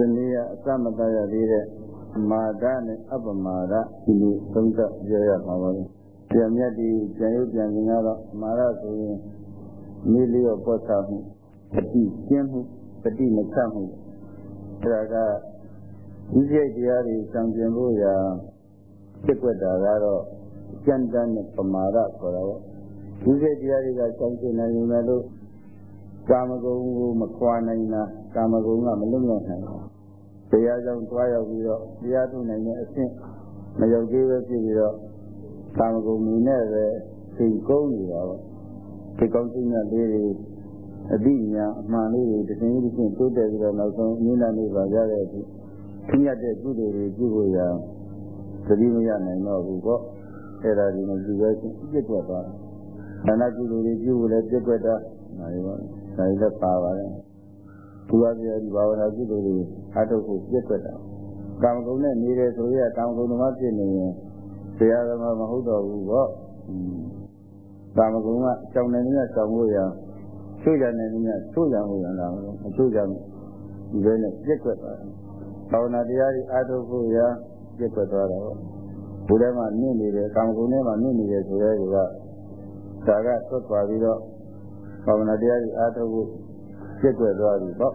တနည်းအစမတရသေးတဲ့မာဒနဲ့အပမာဒဒီလိုသုံးသပ်ပြောရမှာပါလေပြန်မြတ်ဒီပြန်ရုပ်ပြန်ခြင်းကတော့မာရဆိုရင်မိလျော့ပွက်တာမှုပฏิကျင်းမှုပฏิမချမှုအဲဒါကဒီစိတ်တရားတွေစံကျင်ဖို့ရာဖြစ်ွက်တာကတော့ကျန်တန်းနဲ့ပမာဒခေါ်တာပေါ့ဒီစိတ်တရားတွေကစံကျင်နိုင်နေလို့ ကာမဂုဏ်ကိုမခွာနိုင်တာကာမဂုဏ်ကမလွတ်မြောက်နိုင်ဘူးတရားကြောင့်တွားရောက်ပြီးတော့တရားထုတ်နိုင်တဲ့အဆင့်မရောက်သေးပဲဖြစ်ပြီးတော့ကာမဂုဏ်မြင်နဲ့ပဲသိကုန်းနေတာပေါ့ဒီကောင်းစိတ်နဲ့လေးတွေအတိညာအမှန်လေးတွေတစ်ချိန်တစ်ချိန်တိုးတက်ပြီးတော့နောက်ဆုံးအင်းနာနေပါရတဲ့အထိခင်းရတဲ့ကုသိုလ်တွေပြုဖို့ရသတိမရနိုင်တော့ဘူးပေါ့အဲ့ဒါဒီနဲ့ဒီပဲပြစ်ွက်သွားတယ်ဒါနကုသိုလ်တွေပြုဖို့လည်းပြစ်ွက်တာဒါတွေပေါ့ ဒါတွေလည်းပါပါတယ်သူကပြဒီဘာဝနာကုသိုလ်တွေအထုတ်ဖို့ပြည့်ွက်တာကာမဂုဏ်နဲ့နေတယ်ဆိုရကာမဂုဏ်ဓမ္မဖြစ်နေရင်တရားဓမ္မမဟုတ်တော့ဘူးပေါ့ကာမဂုဏ်ကအကြောင်းနဲ့နည်းကြောင်းလို့ရချိုးရနေနည်းချိုးရမှုရတာမချိုးကြဘူးဒီပဲနဲ့ပြည့်ွက်သွားတယ်ဘာဝနာတရားတွေအထုတ်ဖို့ရပြည့်ွက်သွားတာပေါ့ဘုရားမှာနင့်နေတယ်ကာမဂုဏ်နဲ့မှနင့်နေတယ်ဆိုရဲကဒါကသွတ်သွားပြီးတော့ ဘာဝနာတရားတွေအားထုတ်ဖို့ပြည့်ွက်သွားပြီပေါ့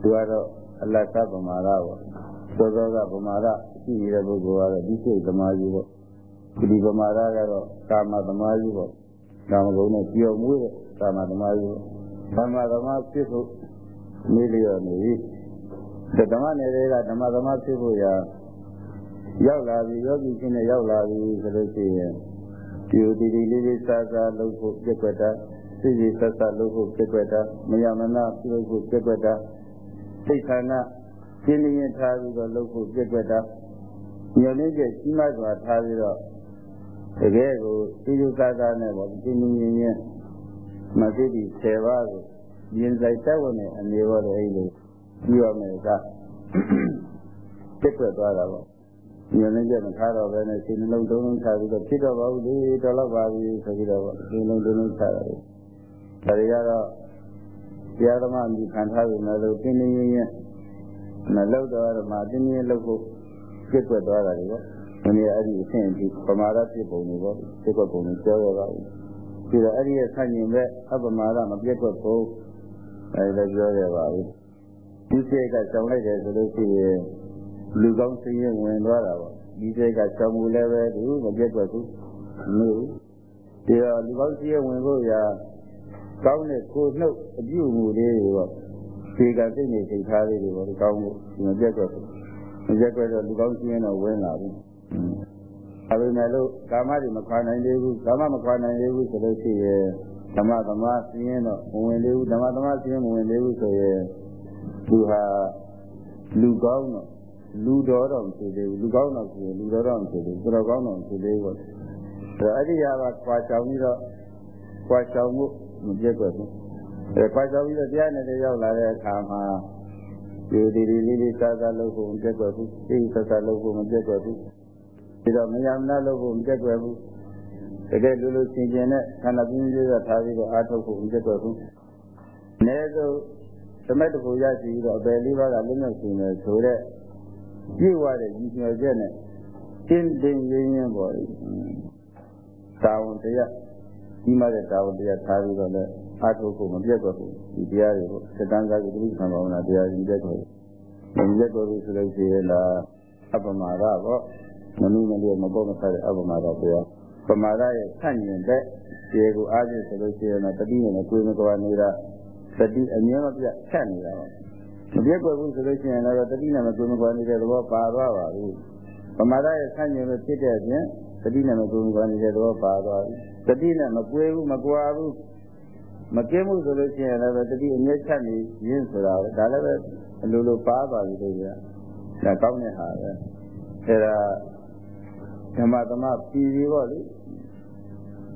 သူကတော့အလတ်ကပမာဒပေါ့သောသောကပမာဒရှိနေတဲ့ပုဂ္ဂိုလ်ကတော့ဒီစိတ်သမားကြီးပေါ့ဒီပမာဒကတော့ကာမသမားကြီးပေါ့ကာမဂုဏ်နဲ့ပြောမွေးတဲ့ကာမသမားကြီးပေါ့ကာမသမားဖြစ်ဖို့နေလျော်နေပြီဓမ္မနယ်တွေကဓမ္မသမားဖြစ်ဖို့ရာရောက်လာပြီယောဂီချင်းနဲ့ရောက်လာပြီဆိုလို့ရှိရင်ဒီဒီဒီလေးလေးစားစားလုပ်ဖို့ပြည့်ွက်တာ စိတ်ကြီးဆက်ဆက်လုပ်ဖို့ပြည့်ွက်တာမယမနာပြုဖို့ပြည့်ွက်တာစိတ်ခန္ဓာရှင်းလင်းထားပြီးတော့လုပ်ဖို့ပြည့်ွက်တာညနေကျကြီးမားစွာထားပြီးတော့တကယ်ကိုဒီလိုကာသာနဲ့ပေါ့ရှင်းလင်းရင်းရင်းမသိတိ10ပါးကိုရင်ဆိုင်တက်ဝင်တဲ့အနေပေါ်တဲ့အဲ့လိုကြည့်ရမယ်ကပြည့်ွက်သွားတာပေါ့ညနေကျမထားတော့ဘဲနဲ့ရှင်းလုံးတုံးလုံးထားပြီးတော့ဖြစ်တော့ပါဘူးလေတော်တော့ပါပြီဆိုပြီးတော့ရှင်းလုံးတုံးလုံးထားတယ် ဒါတွေကတော့တရားဓမ္မအမိခံထားပြီမလို့တင်းတင်းရင်းရင်းမလောက်တော့ဓမ္မတင်းတင်းလောက်ဖို့ပြည့်ွက်သွားတာတွေပေါ့ဒီနေ့အဲ့ဒီအဆင့်အထိပမာဒပြည့်ပုံတွေပေါ့ပြည့်ွက်ပုံတွေပြောရပါဘူးပြီးတော့အဲ့ဒီရဲ့ဆန့်ကျင်ဘက်အပမာဒမပြည့်ွက်ဖို့အဲ့ဒါပြောရပါဘူးဒီစိတ်ကကြောင်လိုက်တယ်ဆိုလို့ရှိရင်လူကောင်းစည်ရင်ဝင်သွားတာပေါ့ဒီစိတ်ကကြောင်မှုလည်းပဲသူမပြည့်ွက်ဘူးမလို့ဒီတော့လူကောင်းစည်ရင်ဝင်ဖို့ရာ ကောင်းတဲ့ကိုနှုတ်အပြုအမူလေးတွေပေါ့ခြေကစိတ်နေစိတ်ထားလေးတွေပေါ့ကောင်းဖို့မပြတ်တော့ဘူးမပြတ်တော့လူကောင်းရှင်းတော့ဝင်လာပြီအဲဒါနဲ့လို့ကာမတွေမခွာနိုင်သေးဘူးကာမမခွာနိုင်သေးဘူးဆိုလို့ရှိရင်ဓမ္မသမားရှင်းတော့မဝင်သေးဘူးဓမ္မသမားရှင်းမဝင်သေးဘူးဆိုရင်သူဟာလူကောင်းတော့လူတော်တော့မရှိသေးဘူးလူကောင်းတော့ဆိုရင်လူတော်တော့မရှိသေးဘူးသူတော်ကောင်းတော့မရှိသေးဘူးပေါ့အဲ့ဒီဟာကခွာချောင်ပြီးတော့ခွာချောင်မှု မပြတ်တော့ဘူးအဲခွာချောင်ပြီးတော့တရားနဲ့ရောက်လာတဲ့အခါမှာဒီဒီဒီလေးလေးစားစားလုပ်ဖို့မပြတ်တော့ဘူးသိစားစားလုပ်ဖို့မပြတ်တော့ဘူးဒီတော့မယမနာလုပ်ဖို့မပြတ်တော့ဘူးတကယ်လူလူချင်းချင်းနဲ့ခန္ဓာပြင်းပြင်းကထားပြီးတော့အားထုတ်ဖို့မပြတ်တော့ဘူးအနည်းဆုံးသမတ်တခုရရှိပြီးတော့အပယ်လေးပါးကလွတ်မြောက်ရှင်တယ်ဆိုတော့ပြည့်ဝတဲ့ညီညွတ်ချက်နဲ့တင်းတင်းရင်းရင်းပေါ်တာဝန်တရား ကြီးမားတဲ့တာဝန်တရားထားပြီးတော့လည်းအားထုတ်ဖို့မပြတ်တော့ဘူးဒီတရားတွေကိုစတန်စာကုသလိသံဘာဝနာတရားကြီးတက်တယ်။ဒီရက်တော်လို့ဆိုလို့ရှိရင်လားအပမာဒပေါ့မနည်းမလေးမပေါ်မဆက်တဲ့အပမာဒတရားပမာဒရဲ့ဆန့်ကျင်တဲ့ဒီကိုအားဖြင့်ဆိုလို့ရှိရင်တော့တတိယနဲ့ကိုယ်မကွာနေတာတတိအမြဲမပြတ်ဆက်နေတာပါမပြတ်ကွယ်ဘူးဆိုလို့ရှိရင်လည်းတတိနဲ့မကိုယ်မကွာနေတဲ့သဘောပါသွားပါဘူးပမာဒရဲ့ဆန့်ကျင်လို့ဖြစ်တဲ့အပြင်တတိနဲ့မကိုယ်မကွာနေတဲ့သဘောပါသွားပြီ တတိနဲ့မကွယ်ဘူးမကွာဘူးမကင်းမှုဆိုလို့ရှိရင်လည်းတတိအမြဲချက်နေရင်းဆိုတာဒါလည်းပဲအလိုလိုပါပါပြီလို့ပြောဒါကောင်းတဲ့ဟာပဲအဲဒါဓမ္မသမပြည်ပြီးတော့လေ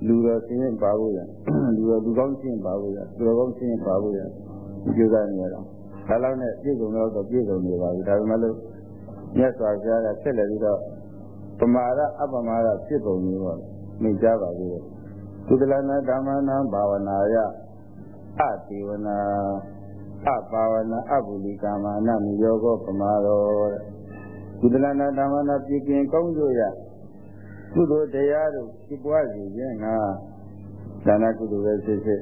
လူတော်ရှင်းပါဖို့ရလူတော်လူကောင်းရှင်းပါဖို့ရလူတော်ကောင်းရှင်းပါဖို့ရကြိုးစားနေရတော့ဒါလောက်နဲ့ပြည့်စုံတော့ပြည့်စုံနေပါပြီဒါပေမဲ့လို့မြတ်စွာဘုရားကဆက်လက်ပြီးတော့ပမာဒအပမာဒဖြစ်ပုံမျိုးတော့မိတ်ကြပါသေးတယ် ကုသလနာဓမ္မနာဘာဝနာယအတေဝနာသအပါဝနာအပုလိကာမနာမိယောဂပမာရောတဲ့ကုသလနာဓမ္မနာပြကင်ကောင်းကြရကုသိုလ်တရားတို့ဖြစ်ပွားစေခြင်းငါဒါနကုသိုလ်ပဲဖြစ်ဖြစ်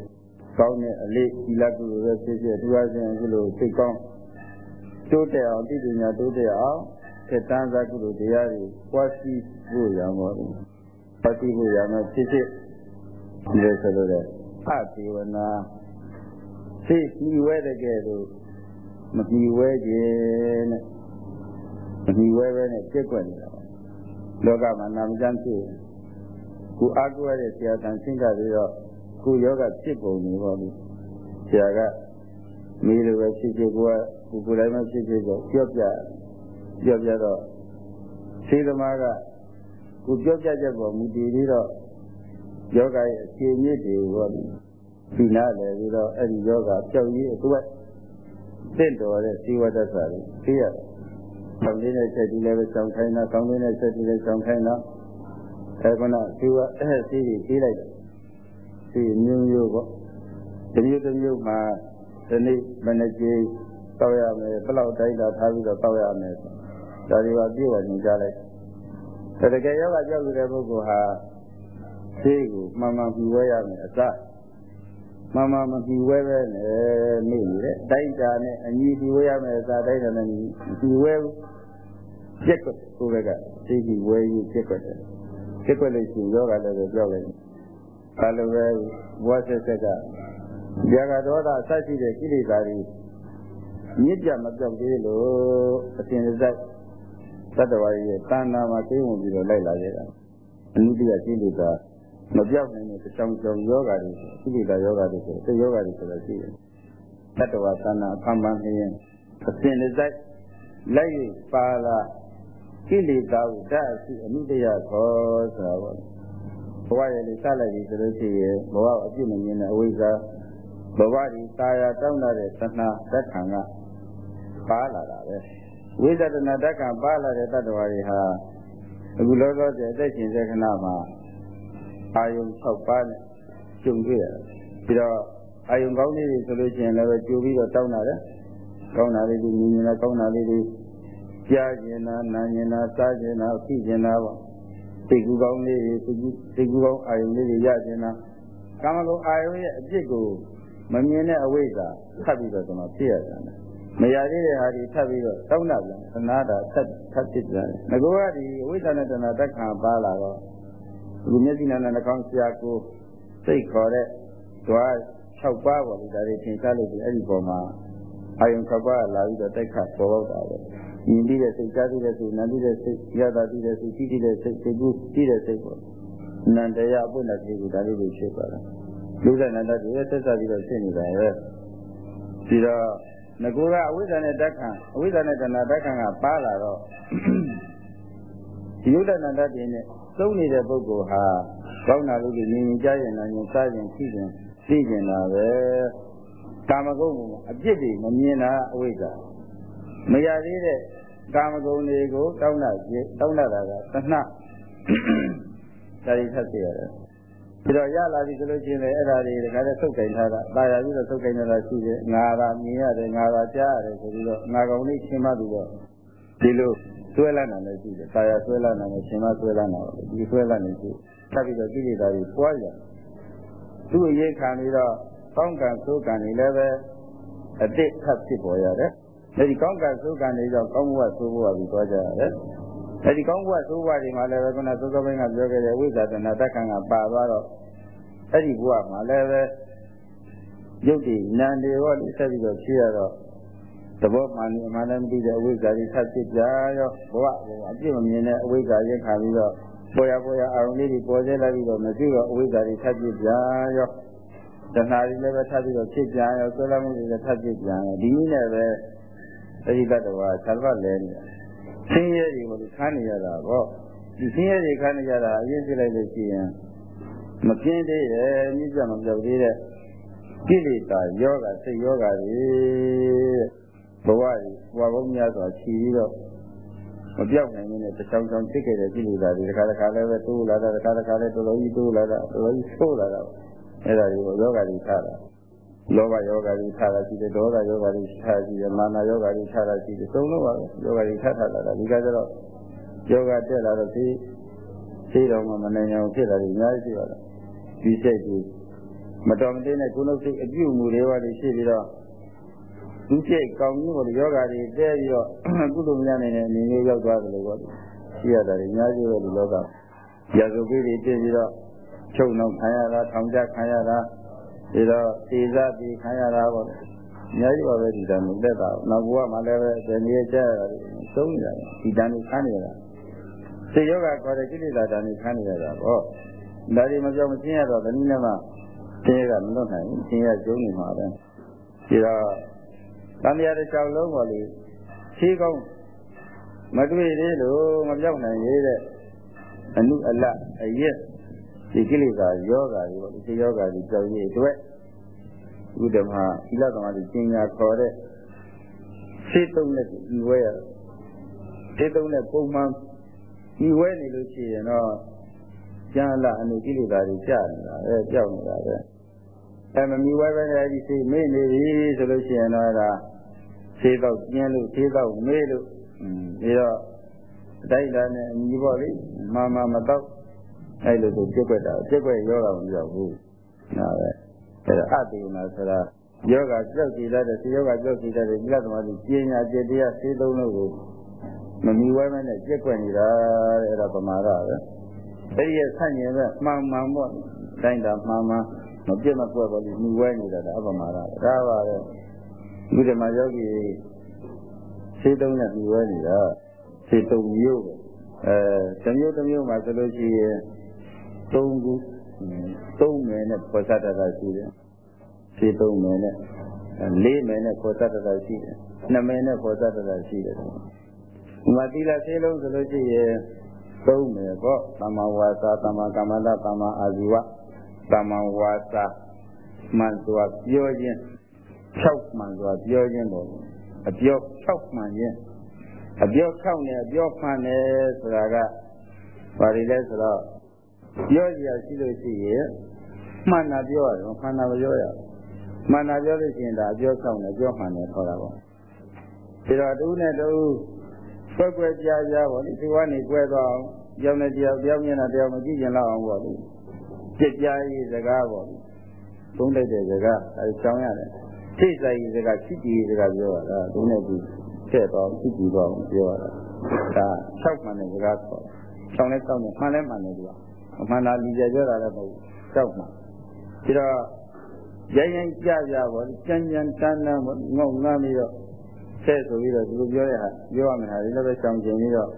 ကောင်းတဲ့အလေးသီလကုသိုလ်ပဲဖြစ်ဖြစ်သူအချင်းကုသိုလ်စိတ်ကောင်းတိုးတက်အောင်တည်ပညာတိုးတက်အောင်စေတန်းစားကုသိုလ်တရားတွေပွားစီဖို့ရမှာပါပွားစီဖို့ရမှာဖြစ်ဖြစ် ဒီလိုဆိုလို့အတေဝနာစိတ်ကြီးဝဲတဲ့ကဲတော့မကြီးဝဲခြင်းနဲ့မကြီးဝဲပဲနဲ့ပြက်ကွက်နေတာပါလောကမှာနာမကျမ်းဖြစ်ကိုအားကိုးရတဲ့ဆရာတန်ဆင့်ကပြီးတော့ကိုယောဂဖြစ်ပုံနေပါဘူးဆရာကမိလိုပဲဖြစ်ဖြစ်ကိုကကိုကိုယ်တိုင်မှဖြစ်ဖြစ်ဆိုပြောပြပြောပြတော့သေသမားကကိုပြောပြချက်ပေါ်မူတည်ပြီးတော့ ယောဂရဲ့အခြေအမြစ်တွေဟောဒီနာလည်းပြီးတော့အဲ့ဒီယောဂကြောက်ရည်အတွက်တင့်တော်တဲ့ဇီဝတ္တစာတွေသိရတယ်။ကောင်းလေးနဲ့ချက်ဒီလည်းပဲစောင်းခိုင်းတာကောင်းလေးနဲ့ချက်ဒီလည်းစောင်းခိုင်းတာအဲခုနဇီဝအဲ့စီးကြီးပြေးလိုက်တယ်။ဒီမျိုးမျိုးပေါ့။ဒီမျိုးတစ်မျိုးမှာဒီနေ့မနေ့ကြီးတောက်ရမယ်ဘလောက်တိုင်းတာထားပြီးတော့တောက်ရမယ်ဒါတွေကပြည့်ဝနေကြလိုက်။တကယ်ယောဂကြောက်ရတဲ့ပုဂ္ဂိုလ်ဟာ သိကိုမှန်မှန်ပြီးဝဲရမယ်အစမှန်မှန်မပြီးဝဲပဲနဲ့နေနေတဲ့တိုင်းတာနဲ့အညီပြီးဝဲရမယ်အစတိုင်းတာနဲ့ပြီးဝဲပြက်ကွက်ကိုယ်ကသိပြီးဝဲရေးပြက်ကွက်တယ်ပြက်ကွက်လို့ရှိရင်ယောဂလည်းပဲပြောက်လိုက်အဲလိုပဲဘဝဆက်ဆက်ကဗျာကဒေါသအစရှိတဲ့ကိလေသာတွေမြစ်ပြမပြောက်သေးလို့အစဉ်စက်သတ္တဝါရဲ့တဏ္ဍာမှာသိဝင်ပြီးတော့လိုက်လာကြတာအနုတ္တိယကိလေသာ မပြောက်နိုင်တဲ့တချောင်းချောင်းယောဂါတွေကိလေသာယောဂါတွေဆိုတဲ့ယောဂါတွေဆိုတော့ရှိတယ်တတ္တဝါသနာအခမ်းပန်းနေရင်အစဉ်တစိုက်လိုက်ရပါလာကိလေသာကိုတတ်အစီအနုတ္တယခေါ်ဆိုတာပေါ့ဘဝရဲ့လေးစလိုက်ပြီဆိုလို့ရှိရင်ဘဝအပြစ်မမြင်တဲ့အဝိဇ္ဇာဘဝဒီတာယာတောင်းလာတဲ့သနာဓာတ်ခံကပါလာတာပဲဝိသဒနာဓာတ်ခံပါလာတဲ့တတ္တဝါတွေဟာအခုလောလောဆယ်အသက်ရှင်တဲ့ခဏမှာ အာယုံ6ပါးနဲ့ကျုံတွေ့ရတယ်ပြီးတော့အာယုံကောင်းလေးတွေဆိုလို့ရှိရင်လည်းကြိုပြီးတော့တောင်းတာလေကောင်းတာလေးတွေမြင်မြင်လားကောင်းတာလေးတွေကြားကျင်တာနာကျင်တာစားကျင်တာသိကျင်တာပေါ့စိတ်ကူးကောင်းလေးတွေစိတ်ကူးစိတ်ကူးကောင်းအာယုံလေးတွေရကျင်တာကာမဂုဏ်အာယုံရဲ့အပြစ်ကိုမမြင်တဲ့အဝိဇ္ဇာထပ်ပြီးတော့ကျွန်တော်သိရတယ်မရသေးတဲ့ဟာဒီထပ်ပြီးတော့တောင်းတာပြန်သနာတာထပ်ထပ်ဖြစ်ပြန်တယ်ငကောကဒီအဝိဇ္ဇာနဲ့တဏှာတက်ခံပါလာတော့ ဒီမျက်စိနာနဲ့နှာခေါင်းဆရာကိုစိတ်ခေါ်တဲ့ဓွား6ပါးပေါ့လေဒါတွေသင်စားလို့ဒီအဲ့ဒီပေါ်မှာအာယုံ6ပါးလာပြီးတော့တိုက်ခတ်ပေါ်ပေါက်တာပဲမြင်ပြီးတဲ့စိတ်ကြားပြီးတဲ့စိတ်နားပြီးတဲ့စိတ်ရတာပြီးတဲ့စိတ်ကြည့်ပြီးတဲ့စိတ်စိတ်ကူးပြီးတဲ့စိတ်ပေါ့နန္တရားအပွင့်တဲ့စိတ်ကိုဒါလေးတွေဖြစ်သွားတာလူကနန္တတွေဆက်ဆက်ပြီးတော့ဖြစ်နေတာရဲ့ဒီတော့ငကိုကအဝိဇ္ဇာနဲ့တက်ခံအဝိဇ္ဇာနဲ့တဏှာတက်ခံကပါလာတော့ဒီယုဒ္ဒနန္တတွေနဲ့ သုံးနေတဲ့ပုဂ္ဂိုလ်ဟာကောင်းတာလို့မြင်မြင်ကြားရင်လည်းမြင်စားရင်သိရင်သိကျင်တာပဲကာမဂုဏ်ကအပြစ်တွေမမြင်တာအဝိဇ္ဇာမရသေးတဲ့ကာမဂုဏ်တွေကိုတောင်းတာကြည့်တောင်းတာကသနှဒါတွေထပ်ပြရတယ်ပြီးတော့ရလာပြီဆိုလို့ရှိရင်လည်းအဲ့ဒါတွေတခါတည်းသုတ်ကင်ထားတာတာယာပြီးတော့သုတ်ကင်နေတာရှိတယ်ငါသာမြင်ရတယ်ငါသာကြားရတယ်ဆိုပြီးတော့ငါကောင်လေးရှင်းမှပြီးတော့ဒီလို ဆွဲလန်းတာလည်းရှိတယ်။တာယာဆွဲလန်းတာလည်းရှင်မဆွဲလန်းတာလည်းဒီဆွဲလန်းနေရှိ။ဆက်ပြီးတော့ကိလေသာတွေပွားရ။သူ့အရေးခံပြီးတော့ကောင်းကံဆိုးကံတွေလည်းပဲအတိတ်ထပ်ဖြစ်ပေါ်ရတယ်။အဲဒီကောင်းကံဆိုးကံတွေကြောင့်ကောင်းမှုကဆိုးဖို့ပြီးသွားကြရတယ်။အဲဒီကောင်းမှုကဆိုးဖို့တွေမှာလည်းပဲခုနသုသောဘင်းကပြောခဲ့တဲ့ဝိဇ္ဇာတဏတက်ခံကပါသွားတော့အဲဒီဘုရားမှာလည်းပဲရုပ်တည်နံတွေရောဆက်ပြီးတော့ဖြစ်ရတော့ သဘောမှန်နေမှလည်းမသိတဲ့အဝိဇ္ဇာတွေထပ်ဖြစ်ကြရောဘဝအပြစ်မမြင်တဲ့အဝိဇ္ဇာရက်ခါပြီးတော့ပေါ်ရပေါ်ရအာရုံလေးတွေပေါ်စေလိုက်ပြီးတော့မရှိတော့အဝိဇ္ဇာတွေထပ်ဖြစ်ကြရောတဏှာတွေလည်းပဲထပ်ပြီးတော့ဖြစ်ကြရောဆွဲလမ်းမှုတွေလည်းထပ်ဖြစ်ကြရောဒီနည်းနဲ့ပဲအဲဒီတတ္တဝါသတ်ပတ်လဲနေဆင်းရဲတွေကိုခန်းနေရတာပေါ့ဒီဆင်းရဲတွေခန်းနေရတာအရင်ပြလိုက်လို့ရှိရင်မပြင်းသေးရဲ့မြစ်ပြမပြောက်သေးတဲ့ကိလေသာယောဂစိတ်ယောဂတွေ ဘဝကြီးဘဝဘုံများစွာခြီးပြီးတော့မပြောက်နိုင်တဲ့တချောင်းချောင်းဖြစ်ခဲ့တဲ့ကိလေသာတွေတစ်ခါတစ်ခါလည်းပဲတိုးလာတာတစ်ခါတစ်ခါလည်းတော်တော်ကြီးတိုးလာတာတော်တော်ကြီးဆိုးလာတာအဲ့ဒါတွေကိုယောဂတွေထားတာလောဘယောဂါတွေထားတာရှိတယ်ဒေါသယောဂါတွေထားရှိတယ်မာနယောဂါတွေထားတာရှိတယ်သုံးလို့ပါပဲယောဂါတွေထားထားတာဒီကကြတော့ယောဂတက်လာတော့ဒီရှိတော်မှာမနိုင်အောင်ဖြစ်တာတွေအများကြီးရှိပါတယ်ဒီစိတ်ကြီးမတော်မတင်တဲ့ကုလစိတ်အပြုအမူတွေပါတွေရှိပြီးတော့ ဒီစိတ်ကောင်းကြီးပေါ်ယောဂါတွေတဲပြီးတော့ကုသိုလ်များနေတဲ့အနေမျိုးရောက်သွားတယ်လို့ပေါ့ရှိရတာတွေအများကြီးပဲဒီလောကရာဇဝိတွေတင်ပြီးတော့ချုပ်နှောင်ခံရတာထောင်ချခံရတာဒီတော့သေစားပြီးခံရတာပေါ့အများကြီးပါပဲဒီတန်းတက်တာနောက်ဘဝမှာလည်းပဲဒီနေ့ကျရတာသုံးနေတာဒီတန်းကိုခံနေတာစေယောဂခေါ်တဲ့ကိလေသာတန်းကိုခံနေရတာပေါ့ဒါတွေမပြောမချင်းရတော့ဒီနည်းနဲ့မှသင်ရကမလွတ်နိုင်ဘူးသင်ရကျုံးနေမှာပဲဒီတော့ တန်တရားတစ်ချောင်းလုံးပေါ်လေရှိကောင်းမတွေ့သေးလို့မပြောက်နိုင်သေးတဲ့အနုအလအရက်ဒီကိလေသာယောဂါတွေပေါ့ဒီယောဂါတွေကြောက်ရည်အတွက်ဥဒ္ဓမသီလသမားတွေကျင်ညာခေါ်တဲ့စိတ်သုံးနဲ့ဒီဝဲရစိတ်သုံးနဲ့ပုံမှန်ဒီဝဲနေလို့ရှိရင်တော့ကျန်လာအနုကိလေသာတွေကြာနေတာပဲကြောက်နေတာပဲအဲမမီဝဲပဲနဲ့ဒီစိတ်မေ့နေပြီဆိုလို့ရှိရင်တော့အဲဒါ သေးတော့ကျင်းလို့သေးတော့မေးလို့ပြီးတော့အတိုင်းတာနဲ့အညီပေါ့လေမမမတော့အဲ့လိုဆိုပြက်ွက်တာပြက်ွက်ယောဂမပြောက်ဘူးဒါပဲအဲ့ဒါအတေနာဆိုတာယောဂကြောက်ကြည်တတ်တဲ့ယောဂကြောက်ကြည်တတ်တဲ့မြတ်သမားကြီးပညာကျင့်တရားသိသုံးလို့ကိုမမီဝဲမနဲ့ပြက်ွက်နေတာတဲ့အဲ့ဒါပမာဒပဲအဲ့ဒီဆန့်ကျင်ဘက်မှန်မှန်ပေါ့တိုင်းတာမှန်မှန်မပြက်မကွက်ပါဘူးမီဝဲနေတာဒါအပမာဒဒါပါပဲ ဒီဓမ္မယောဂီစေသုံးနဲ့မြူဝဲနေတာစေသုံးမျိုးပဲအဲတစ်မျိုးတစ်မျိုးမှာဆိုလို့ရှိရင်သုံးခုသုံးမယ်နဲ့ပေါ်သတ္တတာရှိတယ်စေသုံးမယ်နဲ့လေးမယ်နဲ့ပေါ်သတ္တတာရှိတယ်နှစ်မယ်နဲ့ပေါ်သတ္တတာရှိတယ်ဒီမှာသီလစေလုံးဆိုလို့ရှိရင်သုံးမယ်ပေါ့သမ္မာဝါစာသမ္မာကမ္မန္တသမ္မာအာဇီဝသမ္မာဝါစာမှန်စွာပြောခြင်း ၆မှန်စွာပြောခြင်းပေါ့အပြော၆မှန်ခြင်းအပြော၆နဲ့အပြောမှန်တယ်ဆိုတာကဘာတွေလဲဆိုတော့ပြောကြရရှိလို့ရှိရင်မှန်တာပြောရတယ်မှန်တာမပြောရဘူးမှန်တာပြောလို့ရှိရင်ဒါအပြော၆နဲ့ပြောမှန်တယ်ခေါ်တာပေါ့ဒီတော့တူနဲ့တူကွက်ကွက်ပြားပြားပေါ့ဒီသူကနေကွဲသွားအောင်ကြောင်နဲ့တရားပြောင်းမျက်နှာတရားမကြည့်ကျင်လောက်အောင်ပေါ့လေပြစ်ပြားရေးစကားပေါ့သုံးလိုက်တဲ့စကားအဲကြောင်းရတယ် ထိတ်ဆိုင်စကားချစ်ကြည်စကားပြောရတာသူနဲ့သူထည့်တော့ချစ်ကြည်တော့ပြောရတာဒါ၆မှန်တဲ့စကားခေါ်ချောင်းလဲချောင်းနဲ့မှန်လဲမှန်တယ်သူကအမှန်လားလူကြပြောတာလည်းမဟုတ်၆မှန်ဒီတော့ရိုင်းရိုင်းကြကြပေါ့ကြမ်းကြမ်းတန်းတန်းပေါ့ငေါငမ်းပြီးတော့ဆဲဆိုပြီးတော့သူပြောတဲ့ဟာပြောရမယ်ဟာဒီလိုပဲချောင်းကျင်ပြီးတော့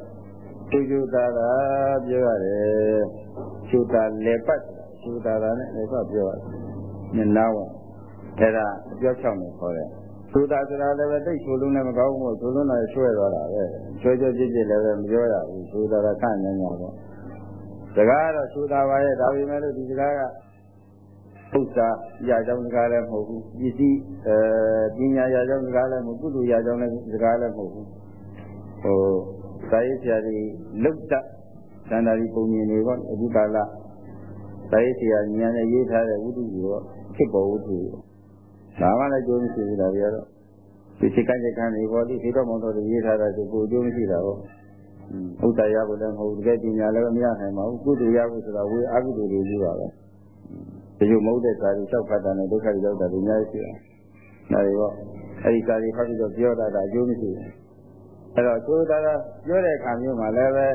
သူကျူတာတာပြောရတယ်ကျူတာလေပတ်ကျူတာတာနဲ့လေပတ်ပြောရတယ်မျက်နှာဝင် အဲ့ဒါအပြောချောင်းကိုခေါ်တယ်သူတာဆိုတာလည်းပဲတိတ်ချိုလုံးနဲ့မကောင်းဘူးချိုလုံးနဲ့ဆွဲသွားတာပဲဆွဲကြကြကြလည်းပဲမပြောရဘူးသူတာကခန့်နေညာပေါ့စကားတော့သူတာပါရဲ့ဒါပေမဲ့လို့ဒီစကားကဥစ္စာရာကြောင်းစကားလည်းမဟုတ်ဘူးပစ္စည်းအဲပညာရာကြောင်းစကားလည်းမဟုတ်ကုသိုလ်ရာကြောင်းလည်းစကားလည်းမဟုတ်ဘူးဟိုစာရေးဆရာကြီးလုတ်တသန္တာရီပုံမြင်တွေပေါ့အခုကာလစာရေးဆရာဉာဏ်နဲ့ရေးထားတဲ့ဝိတုကြီးတော့ဖြစ်ပေါ်ဝိတု ဒါမှလည်းကျိုးမရှိဘူးဒါတွေကတော့ဒီစိတ်ကကြခံနေပေါ်ဒီခေတော်မောင်တော်တွေရေးထားတာဆိုကိုကျိုးမရှိတာဟုတ်ဥဒ္ဒရဖို့လည်းမဟုတ်ဘူးတကယ်ပညာလည်းမရနိုင်ပါဘူးကုသိုလ်ရဖို့ဆိုတာဝေအကုသိုလ်တွေကြီးပါပဲဒီလိုမဟုတ်တဲ့စာရီလျှောက်ဖတ်တာနဲ့ဒုက္ခရောက်တာဒီများရှိတယ်ဒါတွေပေါ့အဲဒီစာရီဖတ်ပြီးတော့ပြောတာကအကျိုးမရှိဘူးအဲ့တော့ကျိုးတာကပြောတဲ့အခါမျိုးမှာလည်းပဲ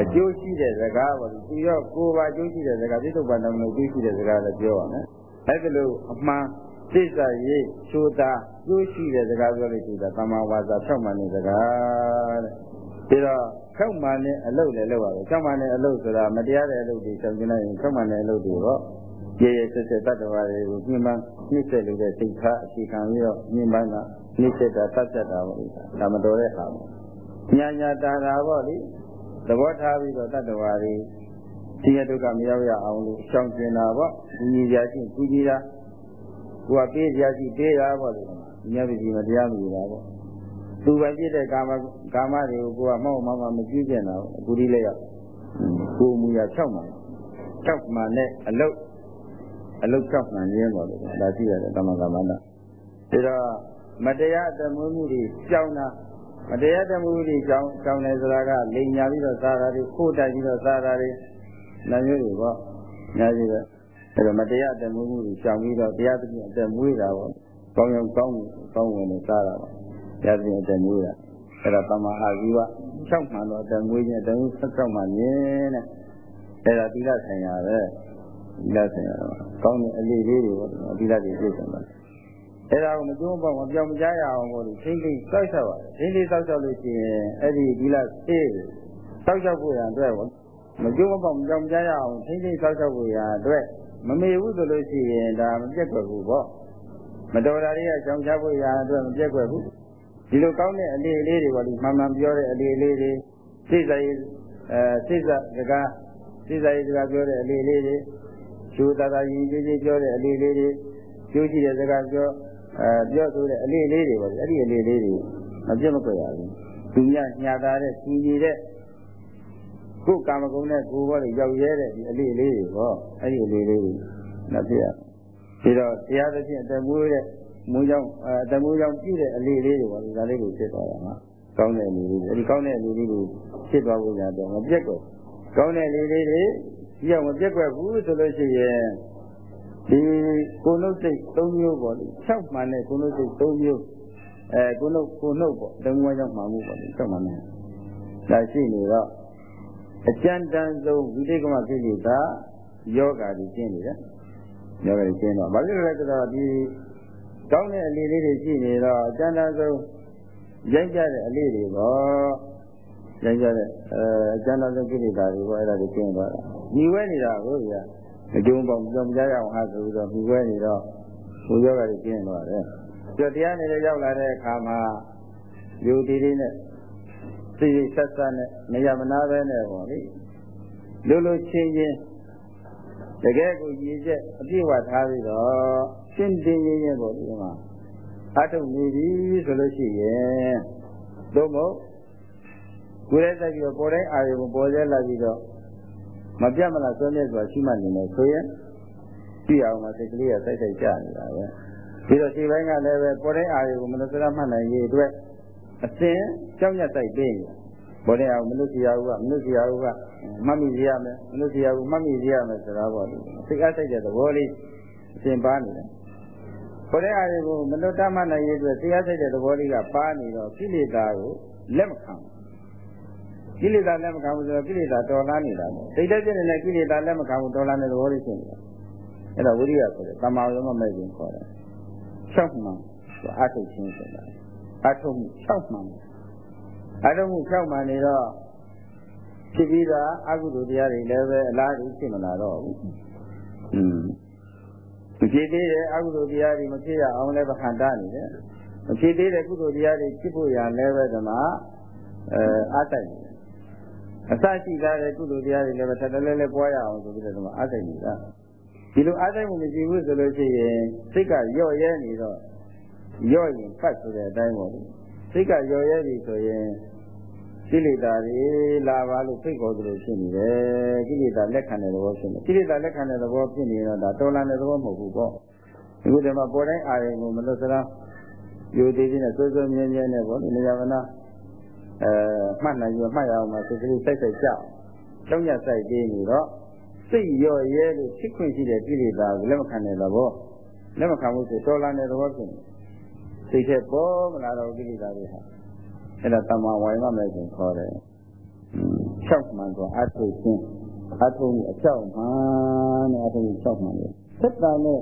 အကျိုးရှိတဲ့စကားပေါ့ဒီရောကိုယ်ပါအကျိုးရှိတဲ့စကားပြစ္ဆုတ်ပန္နမလို့အကျိုးရှိတဲ့စကားလည်းပြောရမယ်အဲ့ဒါလို့အမှန် သိစ္စာရေးချိုးတာကျိုးရှိတဲ့စကားပြောလို့ရှိတာသမာဝါစာဖြောက်မှန်တဲ့စကားတဲ့ဒါတော့ဖြောက်မှန်တဲ့အလုပ်လည်းလုပ်ရတယ်ဖြောက်မှန်တဲ့အလုပ်ဆိုတာမတရားတဲ့အလုပ်တွေဆောင်ကျင်လိုက်ရင်ဖြောက်မှန်တဲ့အလုပ်တွေတော့ရေရဆက်ဆက်တတ်တော်တွေကိုညှင်းပန်းနှိမ့်ဆက်လို့တဲ့စိတ်ထားအခြေခံပြီးတော့ညှင်းပန်းတာနှိမ့်ဆက်တာတတ်တတ်တာပေါ့ဒါမတော်တဲ့ဟာပေါ့ညာညာတာတာပေါ့လေသဘောထားပြီးတော့တတ္တဝါတွေသိရဒုက္ခမရောက်ရအောင်လို့ရှောင်ကျင်တာပေါ့ညီကြချင်းကူကြီးတာ ကိုကပေးကြရှိပေးတာပေါ့လေမြတ်ပြည်မတရားမယူတာပေါ့သူပဲပြည့်တဲ့ကာမကာမတွေကိုကိုကမောက်မမမကြည့်ကြတာအခုဒီလေးရောက်ကိုမူရ6မှန်6မှန်နဲ့အလုတ်အလုတ်ချောက်မှန်ရင်းပေါ့လေဒါရှိရတယ်တမန်ကမန္တဒါတော့မတရားတမှုမှုတွေကြောင်းတာမတရားတမှုတွေကြောင်းကြောင်းတယ်ဆိုတာကလိန်ညာပြီးတော့စားတာတွေခိုးတိုက်ပြီးတော့စားတာတွေနာမျိုးတွေပေါ့ညာကြီးပဲ အဲတော့မတရားတမှုမှုတွေကြောင်းပြီးတော့တရားသဖြင့်အသက်မွေးတာပေါ့ကောင်းရောင်ကောင်းကောင်းဝင်နေစားတာပေါ့တရားသဖြင့်အသက်မွေးတာအဲဒါတမဟာဇီဝ၆မှန်တော့အသက်မွေးခြင်းအသက်ဆက်၆မှန်မြင်တဲ့အဲဒါသီလဆိုင်ရာပဲသီလဆိုင်ရာတော့ကောင်းတဲ့အလေးလေးတွေပေါ့သီလတွေပြည့်စုံပါအဲ့ဒါကိုမကျုံးပေါ့မပြောင်းမကြရအောင်ပေါ့လေချင်းချင်းစောက်ရှောက်ပါတယ်ချင်းချင်းစောက်ရှောက်လို့ရှိရင်အဲ့ဒီသီလအေးစောက်ရှောက်ဖို့ရအတွက်ပေါ့မကျုံးပေါ့မပြောင်းမကြရအောင်ချင်းချင်းစောက်ရှောက်ဖို့ရအတွက် မမေဘူးဆိုလို့ရှိရင်ဒါမပြတ်ွက်ဘူးပေါ့မတော်တာတွေကကြောင်ချဖို့ရအတွက်မပြတ်ွက်ဘူးဒီလိုကောင်းတဲ့အလေးလေးတွေပေါ့ဒီမှန်မှန်ပြောတဲ့အလေးလေးတွေစိတ်ဆိုင်အဲစိတ်စကားစိတ်ဆိုင်စကားပြောတဲ့အလေးလေးတွေကျိုးသာသာရင်ကြီးကြီးပြောတဲ့အလေးလေးတွေကျိုးရှိတဲ့စကားပြောအဲပြောဆိုတဲ့အလေးလေးတွေပေါ့အဲ့ဒီအလေးလေးတွေမပြတ်မကွက်ရဘူးသူများညာတာတဲ့စီနေတဲ့ ကိုယ်ကာမဂုဏ်နဲ့ကိုယ်ဘောလေရောက်ရဲတဲ့ဒီအလေးလေးတွေပေါ့အဲ့ဒီအလေးလေးတွေမပြတ်ပြီးတော့တရားသဖြင့်အတမွေးတဲ့မူကြောင့်အတမွေးကြောင့်ပြည့်တဲ့အလေးလေးတွေပေါ့ဒီဒါလေးကိုဖြစ်သွားတာမှာကောင်းတဲ့အလေးလေးအဲ့ဒီကောင်းတဲ့အလေးလေးကိုဖြစ်သွားဖို့ရတော့မပြတ်ကွယ်ကောင်းတဲ့အလေးလေးတွေဒီအောင်မပြတ်ကွယ်ဘူးဆိုလို့ရှိရင်ဒီကိုနှုတ်စိတ်၃မျိုးပေါ့လေ၆မှန်တဲ့ကိုနှုတ်စိတ်၃မျိုးအဲကိုနှုတ်ကိုနှုတ်ပေါ့တမွေးကြောင့်မှန်မှုပေါ့လေ၆မှန်တယ်ဒါရှိနေတော့ အကျဉ်းတန်းဆုံးဝိသေကမဖြစ်လို့သာယောဂါကြီးကျင်းနေတယ်ယောဂါကြီးကျင်းတော့ဘာဖြစ်လို့လဲဆိုတော့ဒီကောင်းတဲ့အလေးလေးတွေရှိနေတော့အကျဉ်းတန်းဆုံးရိုက်ကြတဲ့အလေးတွေပေါ့ရိုက်ကြတဲ့အဲအကျဉ်းတန်းဆုံးကိလေသာတွေပေါ့အဲ့ဒါတွေကျင်းသွားတာညီဝဲနေတာကိုဗျာအကျုံးပေါင်းကြောင်ကြရအောင်ဟာဆိုပြီးတော့ညီဝဲနေတော့ဟိုယောဂါကြီးကျင်းသွားတယ်ကြတရားနေလည်းရောက်လာတဲ့အခါမှာယူတီလေးနဲ့ စိတ်ဆက်ဆက်နဲ့နေရမနာပဲနဲ့ပေါ့လေလူလူချင်းချင်းတကယ်ကိုရည်ချက်အပြည့်ဝထားပြီးတော့ရှင်းတင်းရင်းရင်းပေါ့ဒီမှာအထုံနေပြီဆိုလို့ရှိရင်သို့မဟုတ်ကိုယ်ရဲ့တက်ပြီးတော့ပေါ်တိုင်းအာရုံပေါ်ရလာပြီးတော့မပြတ်မလားဆွဲမြဲစွာရှိမှနေမယ်ဆိုရင်ကြည့်အောင်မစိတ်ကလေးကစိုက်စိုက်ကြနေတာပဲပြီးတော့ဒီဘက်ကလည်းပဲပေါ်တိုင်းအာရုံကိုမနစရမှတ်နိုင်ရေးအတွက် အစဉ်ကြောက်ရတိုက်ပေးနေဘောတဲ့အောင်မနုစီယာဟုကမနုစီယာဟုကမှတ်မိရမယ်မနုစီယာဟုမှတ်မိရမယ်ဆိုတာပေါ့လေစိတ်အားစိတ်တဲ့သဘောလေးအစဉ်ပါနေတယ်ဘောတဲ့အားကိုမလွတ်တတ်မှနိုင်ရေးအတွက်စိတ်အားစိတ်တဲ့သဘောလေးကပါနေတော့ကိလေသာကိုလက်မခံကိလေသာလက်မခံဘူးဆိုတော့ကိလေသာတော်လာနေတာပေါ့စိတ်တဲ့ဖြစ်နေတဲ့ကိလေသာလက်မခံဘူးတော်လာတဲ့သဘောလေးဖြစ်နေတာအဲ့ဒါဝိရိယဆိုတဲ့တမာယမမဲ့ခြင်းခေါ်တယ်၆မှန်အထုတ်ခြင်းဆိုတာ အထုတ်မှု၆မှန်အထုတ်မှု၆မှန်နေတော့ဖြစ်ပြီးသားအကုသိုလ်တရားတွေလည်းပဲအလားတူဖြစ်မလာတော့ဘူး။อืมမဖြစ်သေးတဲ့အကုသိုလ်တရားတွေမဖြစ်ရအောင်လည်းပခန္ဓာနေတယ်။မဖြစ်သေးတဲ့ကုသိုလ်တရားတွေဖြစ်ဖို့ရလည်းပဲဒီမှာအဲအားတိုက်နေတယ်။အစရှိသားတဲ့ကုသိုလ်တရားတွေလည်းပဲထပ်တလဲလဲပွားရအောင်ဆိုပြီးတော့ဒီမှာအားတိုက်နေတာ။ဒီလိုအားတိုက်မှုမရှိဘူးဆိုလို့ရှိရင်စိတ်ကရော့ရဲနေတော့ ရော့ရင်ဖတ်ဆိုတဲ့အတိုင်းပေါ့လေ။စိတ်ကရော့ရဲပြီဆိုရင်ကိလေသာတွေလာပါလို့ဖိတ်ခေါ်သလိုဖြစ်နေတယ်ကိလေသာလက်ခံတဲ့သဘောဖြစ်နေကိလေသာလက်ခံတဲ့သဘောဖြစ်နေတော့ဒါတော်လန်တဲ့သဘောမဟုတ်ဘူးပေါ့ဒီလိုတည်းမှာပေါ်တိုင်းအာရုံကိုမလွတ်စလားယူတည်ခြင်းနဲ့စွဲစွဲမြဲမြဲနဲ့ပေါ့နေရာမနာအဲမှတ်နိုင်ရမှတ်ရအောင်မှာစိတ်ကလေးစိုက်စိုက်ကြအောင်ကျောင်းရစိုက်ပြီးနေတော့စိတ်ရော့ရဲလို့ဖြစ်ခွင့်ရှိတဲ့ကိလေသာကိုလက်မခံတဲ့သဘောလက်မခံဘူးဆိုတော်လန်တဲ့သဘောဖြစ်နေ စိတ်ထဲပေါ်မလာတော့ကိလေသာတွေဟာအဲ့ဒါတမန်ဝိုင်းမမယ်ဆိုခေါ်တယ်။၆မှန်တော့အထုချင်းအထုမှုအ၆မှန်နဲ့အထုမှု၆မှန်လေ။သက်တာနဲ့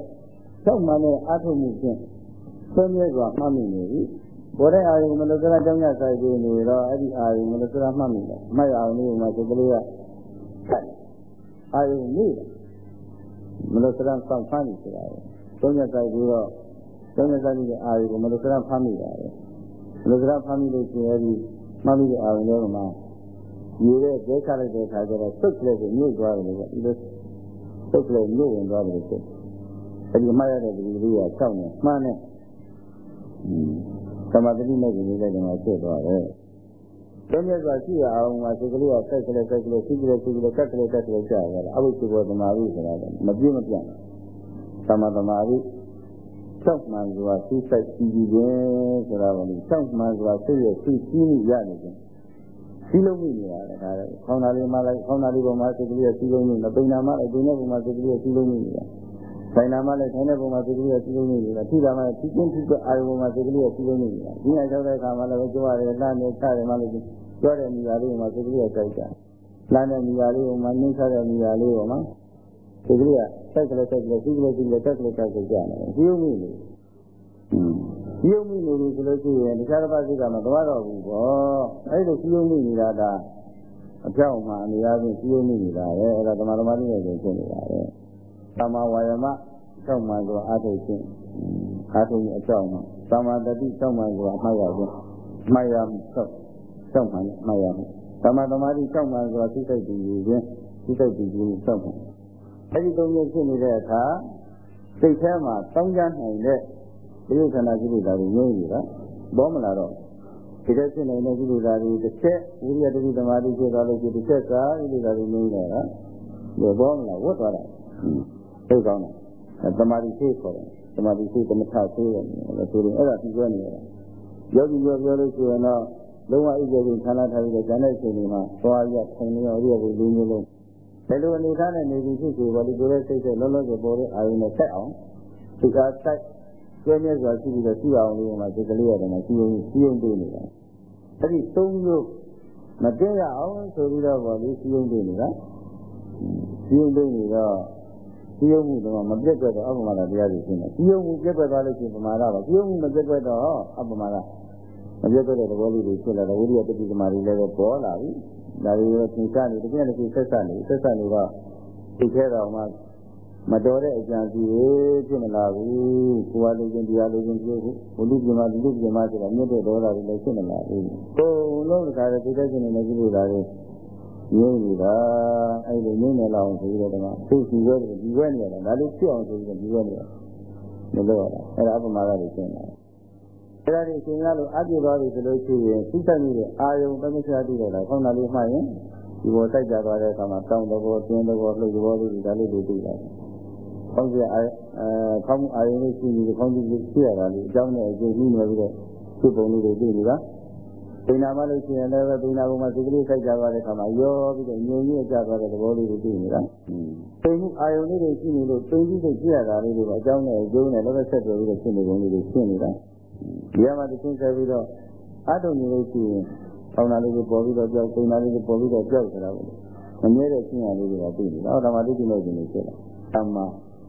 ၆မှန်နဲ့အထုမှုချင်းဆွေးမြဲစွာမှတ်မိနေပြီ။ဘောတဲ့အာယုံမလို့ကတောင်းရဆိုင်ပြီးနေတော့အဲ့ဒီအာယုံမလို့ကမှတ်မိတယ်။မှတ်ရအောင်လို့မှဒီကလေးကဆက်အာယုံနေမလို့ကစောင့်ဖမ်းနေဆိုတာ။တောင်းရဆိုင်ပြီးတော့ တောင်းရဆိုင်ပြီးအာယုံမလို့ကဖမ်းမိတာလေ။လူကရဖမ်းမိလို့ရှိရင်ဒီမှတ်မိတဲ့အာရုံထဲမှာရေတဲ့ဒဲခလိုက်တဲ့အခါကျတော့သုတ်ကလေးကိုမြုပ်သွားတယ်ပေါ့ဒီလိုသုတ်ကလေးမြုပ်ဝင်သွားတယ်ဆိုအဲဒီမှတ်ရတဲ့ဒီလူက၆နေမှန်းနေသမတိနဲ့ဒီလေးလည်းဒီမှာဖြစ်သွားတယ်သုံးမြတ်စွာရှိရအောင်မှာစိတ်ကလေးကစိတ်ကလေးစိတ်ကလေးစိတ်ကလေးစိတ်ကလေးကက်ကလေးကက်ကလေးကြာသွားတာအဘိဓိဘောသမာဓိဆိုတာမပြည့်မပြတ်သမသမာဓိ ၆မှန်စွာသိစိတ်ကြည့်ကြည့်ခြင်းဆိုတာကလည်း၆မှန်စွာသိရသိကြည့်ရနေခြင်းစီလုံးမိနေတာလေဒါလည်းခေါင်းသားလေးမှလိုက်ခေါင်းသားလေးပေါ်မှာစိတ်ကလေးကစီလုံးမိနေပိန်နာမှလည်းဒီနေ့ပေါ်မှာစိတ်ကလေးကစီလုံးမိနေတာဆိုင်နာမှလည်းဆိုင်တဲ့ပုံမှာစိတ်ကလေးကစီးလုံးနေနေတာထိတာမှထိချင်းထိတဲ့အာရုံပေါ်မှာစိတ်ကလေးကစီးလုံးနေနေတာဒီနေ့ရောက်တဲ့အခါမှာလည်းကြွားတယ်လှမ်းနေချတယ်မှလည်းကြွားတဲ့နေရာလေးမှာစိတ်ကလေးကကြိုက်တာလှမ်းတဲ့နေရာလေးကိုမှနှင်းချတဲ့နေရာလေးကိုမှ စိတ်ကလေးကစိုက်ကလေးစိုက်ကလေးစီးကလေးစီးကလေးတက်ကလေးတက်ကြကြတယ်စီးုံမိနေစီးုံမိနေပြီဆိုလို့ရှိရင်တခြားတစ်ပါးစိတ်ကမှသွားတော့ဘူးပေါ့အဲ့လိုစီးုံမိနေတာကအပြောင်းမှအနေအားဖြင့်စီးုံမိနေတာပဲအဲ့ဒါသမာဓိမနဲ့ဖြစ်နေတာပဲသမာဝါယမ၆မှန်ကိုအားထုတ်ခြင်းအားထုတ်ခြင်းအကြောင်းမှာသမာတတိ၆မှန်ကိုအမှတ်ရခြင်းမှတ်ရမှု၆၆မှန်နဲ့မှတ်ရမှုသမာသမာဓိ၆မှန်ကိုသိစိတ်တည်ခြင်းသိစိတ်တည်ခြင်း၆မှန် အဲဒီသုံးမျိုးဖြစ်နေတဲ့အခါစိတ်ထဲမှာတောင်းကြနိုင်တဲ့ဒီခန္ဓာကိလေသာတွေငြိမ့်နေတာဘောမလာတော့ဒီတဲ့ဖြစ်နေတဲ့ကိလေသာတွေတစ်ချက်ဝိရိယတတိသမာဓိဖြစ်သွားလို့ဒီတစ်ချက်ကကိလေသာတွေငြိမ့်နေတာဒီဘောမလာဝတ်သွားတာသိကောင်းတယ်သမာဓိရှိခေါ်တယ်သမာဓိရှိသမထရှိတယ်ဆိုရင်အဲ့ဒါပြီးပြောနေရတယ်ယောဂီပြောပြောလို့ရှိရင်တော့လုံးဝဣဇေကိုဌာနထားပြီးတော့ဇာနဲ့ရှင်တွေမှာသွားရထိုင်နေရရကိုလူမျိုးလုံး ဘယ်လိုအနေထားနဲ့နေပြီးဖြစ်စေပါဒီကိုယ်ရဲ့စိတ်စိတ်လုံးလုံးကိုပေါ်တဲ့အာရုံနဲ့ဆက်အောင်ဒီကတိုက်ကျဲမြဲစွာရှိပြီးတော့ရှိအောင်လို့မှဒီကလေးရတယ်မှာရှိုံရှိုံပေးနေတာအဲ့ဒီသုံးမျိုးမတည့်ရအောင်ဆိုပြီးတော့ဗောလေရှိုံပေးနေတာရှိုံပေးနေတော့စီယုံမှုတော့မပြတ်ကြတော့အပ္ပမဒတရားတွေရှင်းတယ်စီယုံမှုပြတ်ပြတ်သွားလို့ရှိရင်ပမာဒပါစီယုံမှုမပြတ်ပြတ်တော့အပ္ပမဒ မပြတ်ပြတ်တဲ့သဘောလေးတွေဖြစ်လာတော့ဝိရိယတတိသမารီလည်းပေါ်လာပြီဒါတွေရောသင်္ချာနေတကယ်လည်းဆက်ဆက်နေဆက်ဆက်နေတော့သိခဲတော်မှာမတော်တဲ့အကြံစီတွေဖြစ်မလာဘူးကိုယ်ဝါလူချင်းတရားလူချင်းပြုဘူးဘုလူပြမလူလူပြမဆိုတာမြတ်တဲ့ဒေါသတွေလည်းဖြစ်မလာဘူးဘုံလုံးကလည်းသိတဲ့ခြင်းနဲ့ကြည့်လို့လာတယ်ငြိမ့်နေတာအဲ့လိုငြိမ့်နေလောက်ဆိုပြီးတော့ဒီမှာသူ့စီရဲဒီဝဲနေရတာဒါလေးဖြစ်အောင်ဆိုပြီးတော့ဒီဝဲနေရမလို့ရတာအဲ့ဒါအပမရတွေရှင်းတာ အဲ့ဒါတွေရှင်းရလို့အပြည့်သွားပြီဆိုလို့ရှိရင်သိတတ်နေတဲ့အာယုံသမစ္ဆာတိတယ်လားခေါင်းသားလေးမှရင်ဒီဘောတိုက်ကြသွားတဲ့အခါမှာတောင်းတဘောတင်းတဘောလှုပ်တဘောလေးဒါလေးတွေသိတာခေါင်းစီအာအဲခေါင်းအာယုံလေးရှိပြီးခေါင်းကြီးလေးရှိရတာလေးအကြောင်းနဲ့အကျိုးပြီးနေပြီးတော့ဖြစ်ပုံလေးတွေသိနေတာဒိနာမလို့ရှိရင်လည်းဒိနာဘုံမှာစိတ်ကလေးစိုက်ကြသွားတဲ့အခါမှာရောပြီးတော့ညင်ကြီးကြသွားတဲ့သဘောလေးကိုသိနေတာ။သိမှုအာယုန်လေးတွေရှိနေလို့သိပြီးသိကြရတာလေးတွေအကြောင်းနဲ့အကျိုးနဲ့လည်းဆက်သွယ်ပြီးတော့ဖြစ်နေပုံလေးတွေဖြစ်နေတာ။ ဒီမှာတစ်ချင်းဆက်ပြီးတော့အတုံနေလို့ရှိရင်ပေါင်းတာလေးကိုပေါ်ပြီးတော့ကြောက်သိနာလေးကိုပေါ်ပြီးတော့ကြောက်ကြတာပေါ့။မမြဲတဲ့ရှင်းရလေးတွေကသိနေတာ။ဟောဓမ္မတိတိနဲ့ဒီလိုဖြစ်လာ။သမ္မာ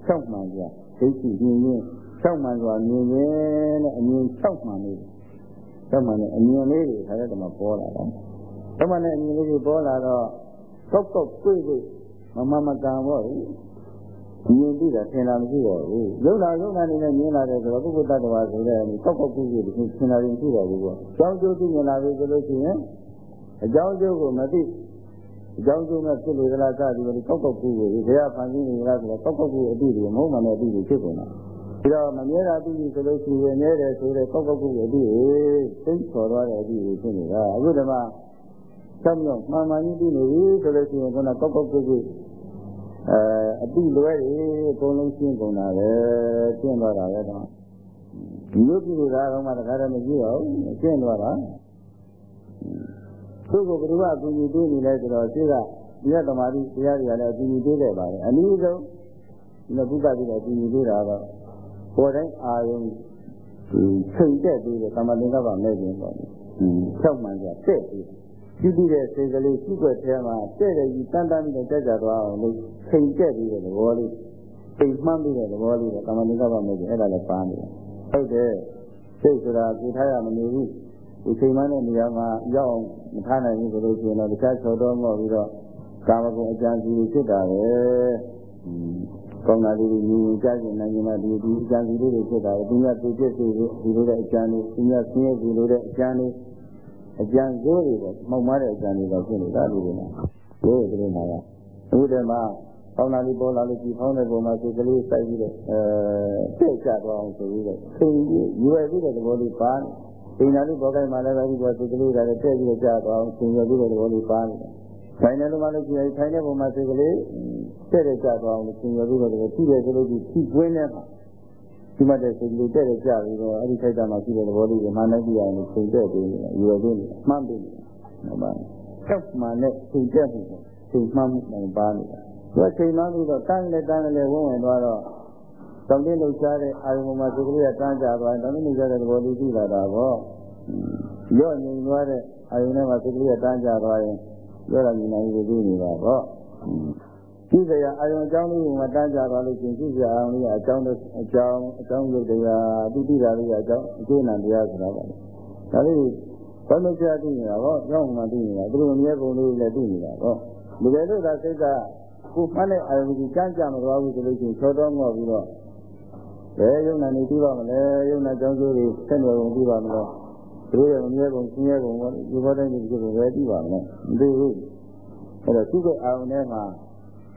၆မှန်ကြဒိဋ္ဌိဉာဏ်ချင်း၆မှန်စွာမြင်ခြင်းနဲ့အမြင်၆မှန်လေးဓမ္မနဲ့အမြင်လေးတွေခါတဲ့ဓမ္မပေါ်လာတာဓမ္မနဲ့အမြင်လေးတွေပေါ်လာတော့ကောက်ကောက်ကိုယ်ကိုမမမကံပေါ့လေ မြင်ပြီးတာထင်တာမရှိတော့ဘူးရုပ်လာရုပ်လာနေနဲ့မြင်လာတယ်ဆိုတော့ပုဂ္ဂိုလ်တ attva ဆိုတဲ့ကောက်ကောက်ကိုယ်ကိုဒီထင်တာရင်ရှိတော့ဘူးပေါ့အကြောင်းကျိုးသိမြင်လာပြီဆိုလို့ရှိရင်အကြောင်းကျိုးကိုမသိအကြောင်းကျိုးနဲ့ဖြစ်လို့လားစသည်ကိုကောက်ကောက်ကိုယ်ကိုဘုရားဖန်ဆင်းနေလားဆိုတော့ကောက်ကောက်ကိုယ်အတိတွေမဟုတ်မှလည်းအတိတွေဖြစ်ကုန်တာပြီးတော့မမြဲတာသိပြီဆိုလို့ရှိရင်မြဲတယ်ဆိုတဲ့ကောက်ကောက်ကုအတိကိုသိခေါ်သွားတဲ့အတိကိုဖြစ်နေတာအခုဒီမှာဆောင်းရောက်မှန်မှန်ကြီးသိနေပြီဆိုလို့ရှိရင်ခုနကောက်ကောက်ကု အဲအတိလွဲတွေအကုန်လုံးရှင်းကုန်တာပဲရှင်းသွားတာပဲတော့ဒီလိုပြုလို့ဒါတော့မှတခါတည်းမကြည့်အောင်ရှင်းသွားတာသူ့ကိုဘယ်သူကအကူအညီပေးနေလဲဆိုတော့ရှိကဒီကသမာဓိတရားတွေကလည်းအကူအညီပေးတယ်ပါတယ်အနည်းဆုံးဒီဘုရားကြီးကအကူအညီပေးတာတော့ပေါ်တိုင်းအာယုံချိန်တက်ပြီးတော့သမထင်္ကပ္ပမဲ့ခြင်းပေါ့။၆မှန်ကြတက်ပြီး ရှိပြီးတဲ့စေကလေးရှိွက်ထဲမှာတဲ့တယ်ကြီးတန်တန်ပြီးတော့ကြကြသွားအောင်လို့ချိန်တက်ပြီးတဲ့သဘောလေးအိမ်မှန်းပြီးတဲ့သဘောလေးကသမထင်္ကပ္ပမဲ့ခြင်းအဲ့ဒါလည်းပါနေတယ်။ဟုတ်တယ်စိတ်ဆိုတာကိုထားရမနေဘူး။ဒီချိန်မှန်းတဲ့နေရာမှာရောက်အောင်မထားနိုင်ဘူးဆိုလို့ရှိရင်တော့တခြားချော်တော့မော့ပြီးတော့ကာမဂုဏ်အကြံစီဖြစ်တာပဲ။ကောင်းတာလေးတွေမြင်ကြကျင်နိုင်ကြတဲ့ဒီဒီအကြံစီလေးတွေဖြစ်တာလေသူများသူဖြစ်စီဒီလိုတဲ့အကြံလေးသူများဆင်းရဲစီလိုတဲ့အကြံလေး အကြံစိုးတွေတော့မှောက်မားတဲ့အကြံတွေတော့ဖြစ်နေတာလူတွေနဲ့ဘယ်လိုလဲမှာအခုတည်းမှာကောင်းတာလေးပေါ်လာလို့ဒီဖောင်းတဲ့ပုံမှာစိတ်ကလေးစိုက်ပြီးတော့အဲပြည့်ကျသွားအောင်ဆိုပြီးတော့သင်ပြီးရွယ်ပြီးတဲ့သဘောလေးပါနေပင်နာလေးပေါ်ကိုင်းမှာလည်းပဲဒီကစိတ်ကလေးကလည်းတဲ့ပြီးတော့ကျသွားအောင်သင်ရွယ်ပြီးတဲ့သဘောလေးပါနေတယ်ထိုင်နေလို့မှလို့ရှိရင်ထိုင်တဲ့ပုံမှာစိတ်ကလေးတဲ့တဲ့ကြသွားအောင်လို့သင်ရပြီးတော့ကြည့်တယ်ဆိုလို့ဒီဖြီးကွင်းနဲ့ ဒီမှာတဲ့စိတ်ကလေးတဲ့တဲ့ကြပြီးတော့အဲ့ဒီထိုက်တာမှာရှိတဲ့သဘောလေးကိုမှန်းနေကြည့်အောင်လို့သင်တဲ့ပေးနေတာရွယ်ပေးနေတာမှန်းပေးနေတာဟုတ်ပါချက်မှန်နဲ့သင်တဲ့မှုသင်မှန်းမှုနိုင်ပါနေတာသူကချိန်မှန်းပြီးတော့တန်းနဲ့တန်းနဲ့ဝုန်းဝင်သွားတော့တောင်းတင်းလှုပ်ရှားတဲ့အာယုံမှာစိတ်ကလေးကတန်းကြသွားတယ်တောင်းတင်းလှုပ်ရှားတဲ့သဘောလေးသိလာတာပေါ့ရော့ငြိမ်သွားတဲ့အာယုံထဲမှာစိတ်ကလေးကတန်းကြသွားရင်ရောတာမြင်နိုင်လို့ပြီးနေတာပေါ့ ဒီစရာအာယုံအကြောင်းလေးကိုမတန်းကြပါလို့ရှင်ရှိစရာအာယုံလေးကအကြောင်းအကြောင်းအကြောင်းရုပ်တရားအတိတိတာလေးကအကြောင်းအကျိုးနံတရားဆိုတာပါဒါလေးဘာလို့ကြားသိနေတာပေါ့ကြောင်းမှသိနေတာသူတို့အမြဲပုံလေးလည်းသိနေတာပေါ့ဒီလိုလို့သာစိတ်ကကိုမှတ်တဲ့အာယုံကြီးကန်းကြမသွားဘူးဆိုလို့ရှိရင်ချောတော်ငေါ့ပြီးတော့ဘယ်ယုံနာနေပြီးပါမလဲယုံနာကြောင်းကျိုးတွေဆက်နေကုန်ပြီးပါမလဲတို့ရဲ့အမြဲကုန်ဆင်းရဲကုန်ဒီဘောတိုင်းဒီလိုပဲပြီးပါမလဲမသိဘူးအဲ့တော့သူ့ကိုအာရုံထဲမှာ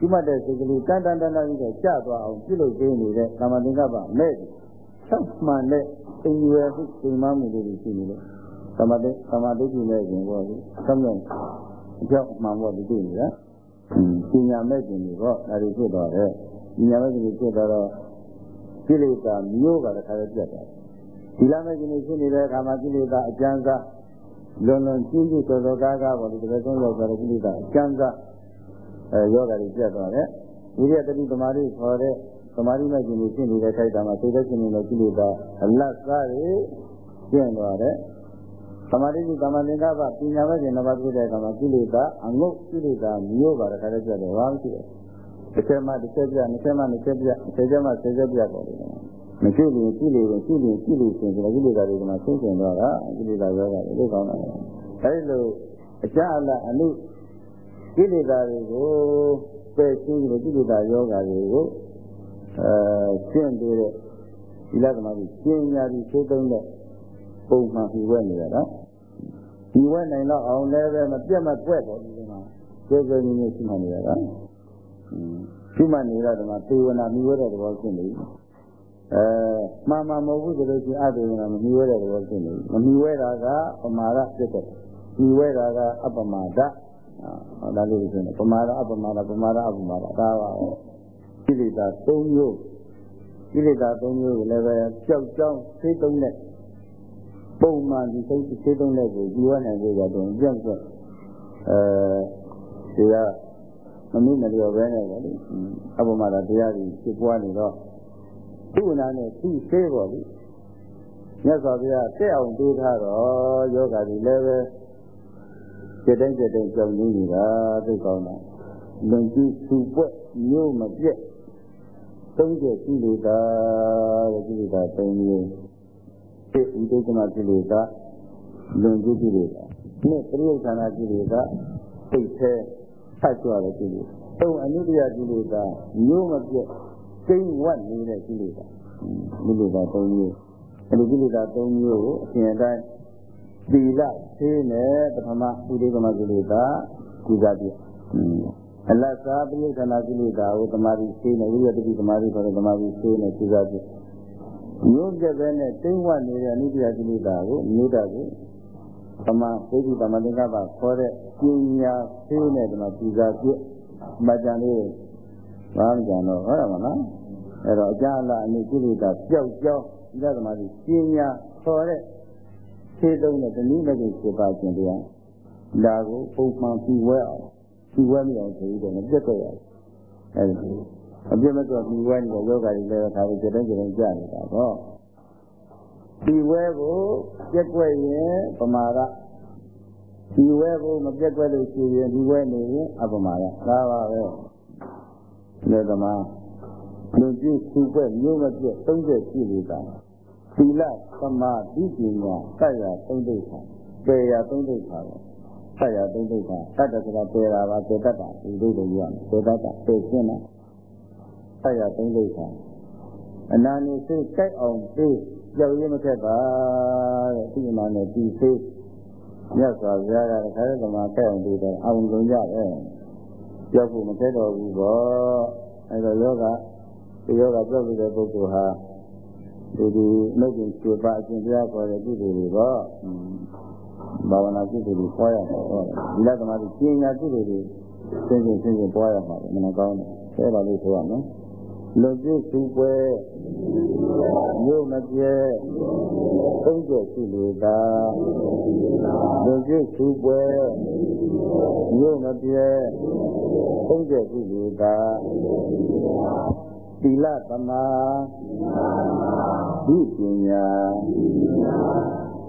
ဒီမှတ်တဲ့စိတ်ကလေးတန်တန်တန်တန်ပြီးတော့ကျသွားအောင်ပြုလုပ်ပေးနေတဲ့သမာသင်္ကပ္ပမဲ့ဆက်မှန်တဲ့အင်ရွယ်မှုစိမ်မမှုတွေရှိနေလို့သမာသင်သမာဓိကြီးနဲ့ရှင်ပေါ့ဒီဆက်မြတ်အကြောင်းမှန်ပေါ့ဒီတွေ့နေတာပညာမဲ့ရှင်တွေပေါ့ဒါတွေဖြစ်သွားတယ်ပညာမဲ့ရှင်တွေဖြစ်သွားတော့ကိလေသာမျိုးကတခါတည်းပြတ်သွားတယ်ဒီလမဲ့ရှင်တွေဖြစ်နေတဲ့အခါမှာကိလေသာအကျဉ်းစားလွန်လွန်ကြီးကြီးတော်တော်ကားကားပေါ့ဒီတစ်ဆုံးရောက်သွားတဲ့ကိလေသာအကျဉ်းစား အဲယောဂတွေပြတ်သွားတယ်ဝိရိယတတိသမာဓိခေါ်တဲ့သမာဓိမဲ့ရှင်တွေဖြစ်နေတဲ့ခိုက်တာမှာသိတဲ့ရှင်တွေနဲ့ကိလေသာအလတ်စားတွေကျင့်သွားတယ်သမာဓိကသမာသင်္ကပ္ပပညာမဲ့ရှင်နဘာဖြစ်တဲ့အခါမှာကိလေသာအငုတ်ကိလေသာမျိုးပါတခါတည်းပြတ်တယ်ဘာမှမရှိဘူးတစ်ချက်မှတစ်ချက်ပြနှစ်ချက်မှနှစ်ချက်ပြတစ်ချက်မှဆယ်ချက်ပြပေါ်တယ်မရှိရင်ကြည့်လေရင်ကြည့်ရင်ကြည့်လို့ရှင်ဆိုတော့ကိလေသာတွေကမှဆင်းကျင်သွားတာကိလေသာယောဂတွေသိကောင်းတာအဲဒီလိုအကြအလအနု ကိလေသာတွေကိုပယ်ရှင်းပြီးကိလေသာယောဂတွေကိုအဲရှင်းပြီးတဲ့ဒီလသမารီရှင်းညာပြီးသိသုံးတဲ့ပုံမှန်ပြီးဝဲနေရတာဒီဝဲနိုင်တော့အောင်လည်းပဲမပြတ်မကွက်တော့ဒီမှာကျေကျေကြီးကြီးရှိမှနေရတာရှိမှနေရတော့မှသေဝနာမိဝဲတဲ့သဘောရှင်းနေပြီအဲမှန်မှန်မဟုတ်ဘူးဆိုလို့ရှိရင်အတေဝနာမမီဝဲတဲ့သဘောရှင်းနေပြီမမီဝဲတာကပမာဒဖြစ်တယ်ဒီဝဲတာကအပမာဒဟော ဒါလေးကိုပြောနေပမာဒအပမာဒပမာဒအပမာဒဒါပါပဲကိလေသာ၃မျိုးကိလေသာ၃မျိုးကိုလည်းပဲကြောက်ကြောင်းသိသုံးတဲ့ပုံမှန်ဒီစိတ်သိသုံးတဲ့ကိုဒီဝနိုင်ကြတော့ကြောက်ကြောက်အဲဒီကမမိမလျော်ပဲနဲ့ပေါ့လေအပမာဒတရားကြီးဖြစ်ပွားနေတော့သူ့နာနဲ့သူ့သေးပေါ့လေမြတ်စွာဘုရားတက်အောင်တွေးထားတော့ယောဂါကြီးလည်းပဲ စိတ်တိုင်းစိတ်တိုင်းကြောက်နေနေတာသိကောင်းတာလွန်ကျူးသူ့ပွက်မျိုးမပြက်သုံးချက်ရှိလေတာတဲ့ကိလေသာသုံးမျိုးစိတ်ဥဒိကမကိလေသာလွန်ကျူးကိလေသာနဲ့ပရိယဌာနာကိလေသာစိတ်แท้ဖတ်ကြရတဲ့ကိလေသာသုံးအနုတ္တယကိလေသာမျိုးမပြက်ကျိန်းဝတ်နေတဲ့ကိလေသာကိလေသာသုံးမျိုးအဲဒီကိလေသာသုံးမျိုးကိုအရှင်အတိုင်း သီလသေးနဲ့ပထမဥဒိကမကိလေသာကုသပြအလတ်စားပိဋကနာကိလေသာကိုတမာတိသေးနဲ့ဝိရတတိတမာတိခေါ်တဲ့တမာတိသေးနဲ့ကုသပြမျိုးပြပဲနဲ့တိမ့်ဝနေတဲ့အနိစ္စကိလေသာကိုမြေတာကိုတမသိတိတမသင်္ကပ္ပခေါ်တဲ့ပညာသေးနဲ့တမကုသပြမကြံလေးဘာမှကြံတော့ဟုတ်တယ်မလားအဲ့တော့အကြအလအနိကိလေသာပျောက်ကြောင်းဒီသမားကြီးပညာခေါ်တဲ့ ခြေသုံးတဲ့တနည်းနဲ့ခြေပါခြင်းတရားဒါကိုပုံမှန်ပြီးဝဲအောင်ပြီးဝဲမအောင်ဆိုပြီးတော့မပြတ်တော့ရဘူးအဲဒီအပြစ်မတော့ပြီးဝဲနေတဲ့ယောဂါတွေလည်းဒါတွေကြတဲ့ကြတဲ့ကြာနေတာပေါ့ပြီးဝဲကိုပြက်ွက်ရင်ပမာဒဒီဝဲကိုမပြက်ွက်လို့ရှိရင်ဒီဝဲနေရင်အပမာဒဒါပါပဲလေသမားလူကြည့်သူ့ဘက်မျိုးမပြတ်30ရှိနေတာ သီလသမာဓိပညာစัจ जा သုံးဒိဋ္ဌာပေရသုံးဒိဋ္ဌာပဲစัจ जा သုံးဒိဋ္ဌာတတ်တယ်ဆိုတာပေတာပါပေတတ်တာဒီဒိဋ္ဌိရမယ်ပေတတ်တာပေရှင်းတာစัจ जा သုံးဒိဋ္ဌာအနာနေစိတ်ကြိုက်အောင်ပေးကြောက်ရမထက်ပါတဲ့ဒီမှာနဲ့ဒီစိတ်မြတ်စွာဘုရားကတခါတည်းကမှကြိုက်အောင်ပေးတယ်အောင်လုံးကြပဲကြောက်ဖို့မထက်တော့ဘူးပေါ့အဲဒါယောဂဒီယောဂပြောက်နေတဲ့ပုဂ္ဂိုလ်ဟာ ဒီဒီနှုတ်ပြင်ကျွပါအရှင်ဘုရားခေါ်တဲ့ကုသိုလ်တွေပေါ့ဘာဝနာကုသိုလ်တွေပွားရမှာဟုတ်တယ်ဒီလသမားကြီးပညာကုသိုလ်တွေသင်္ကြန်သင်္ကြန်ပွားရမှာမနကောင်းတယ်အဲဒါလေးဆိုရမယ်လွန်ကျုပ်သူပွဲမြို့မပြဲသုံးကျက်ရှိလေသာလွန်ကျုပ်သူပွဲမြို့မပြဲသုံးကျက်ရှိလေသာ သီလသမာဓိပညာ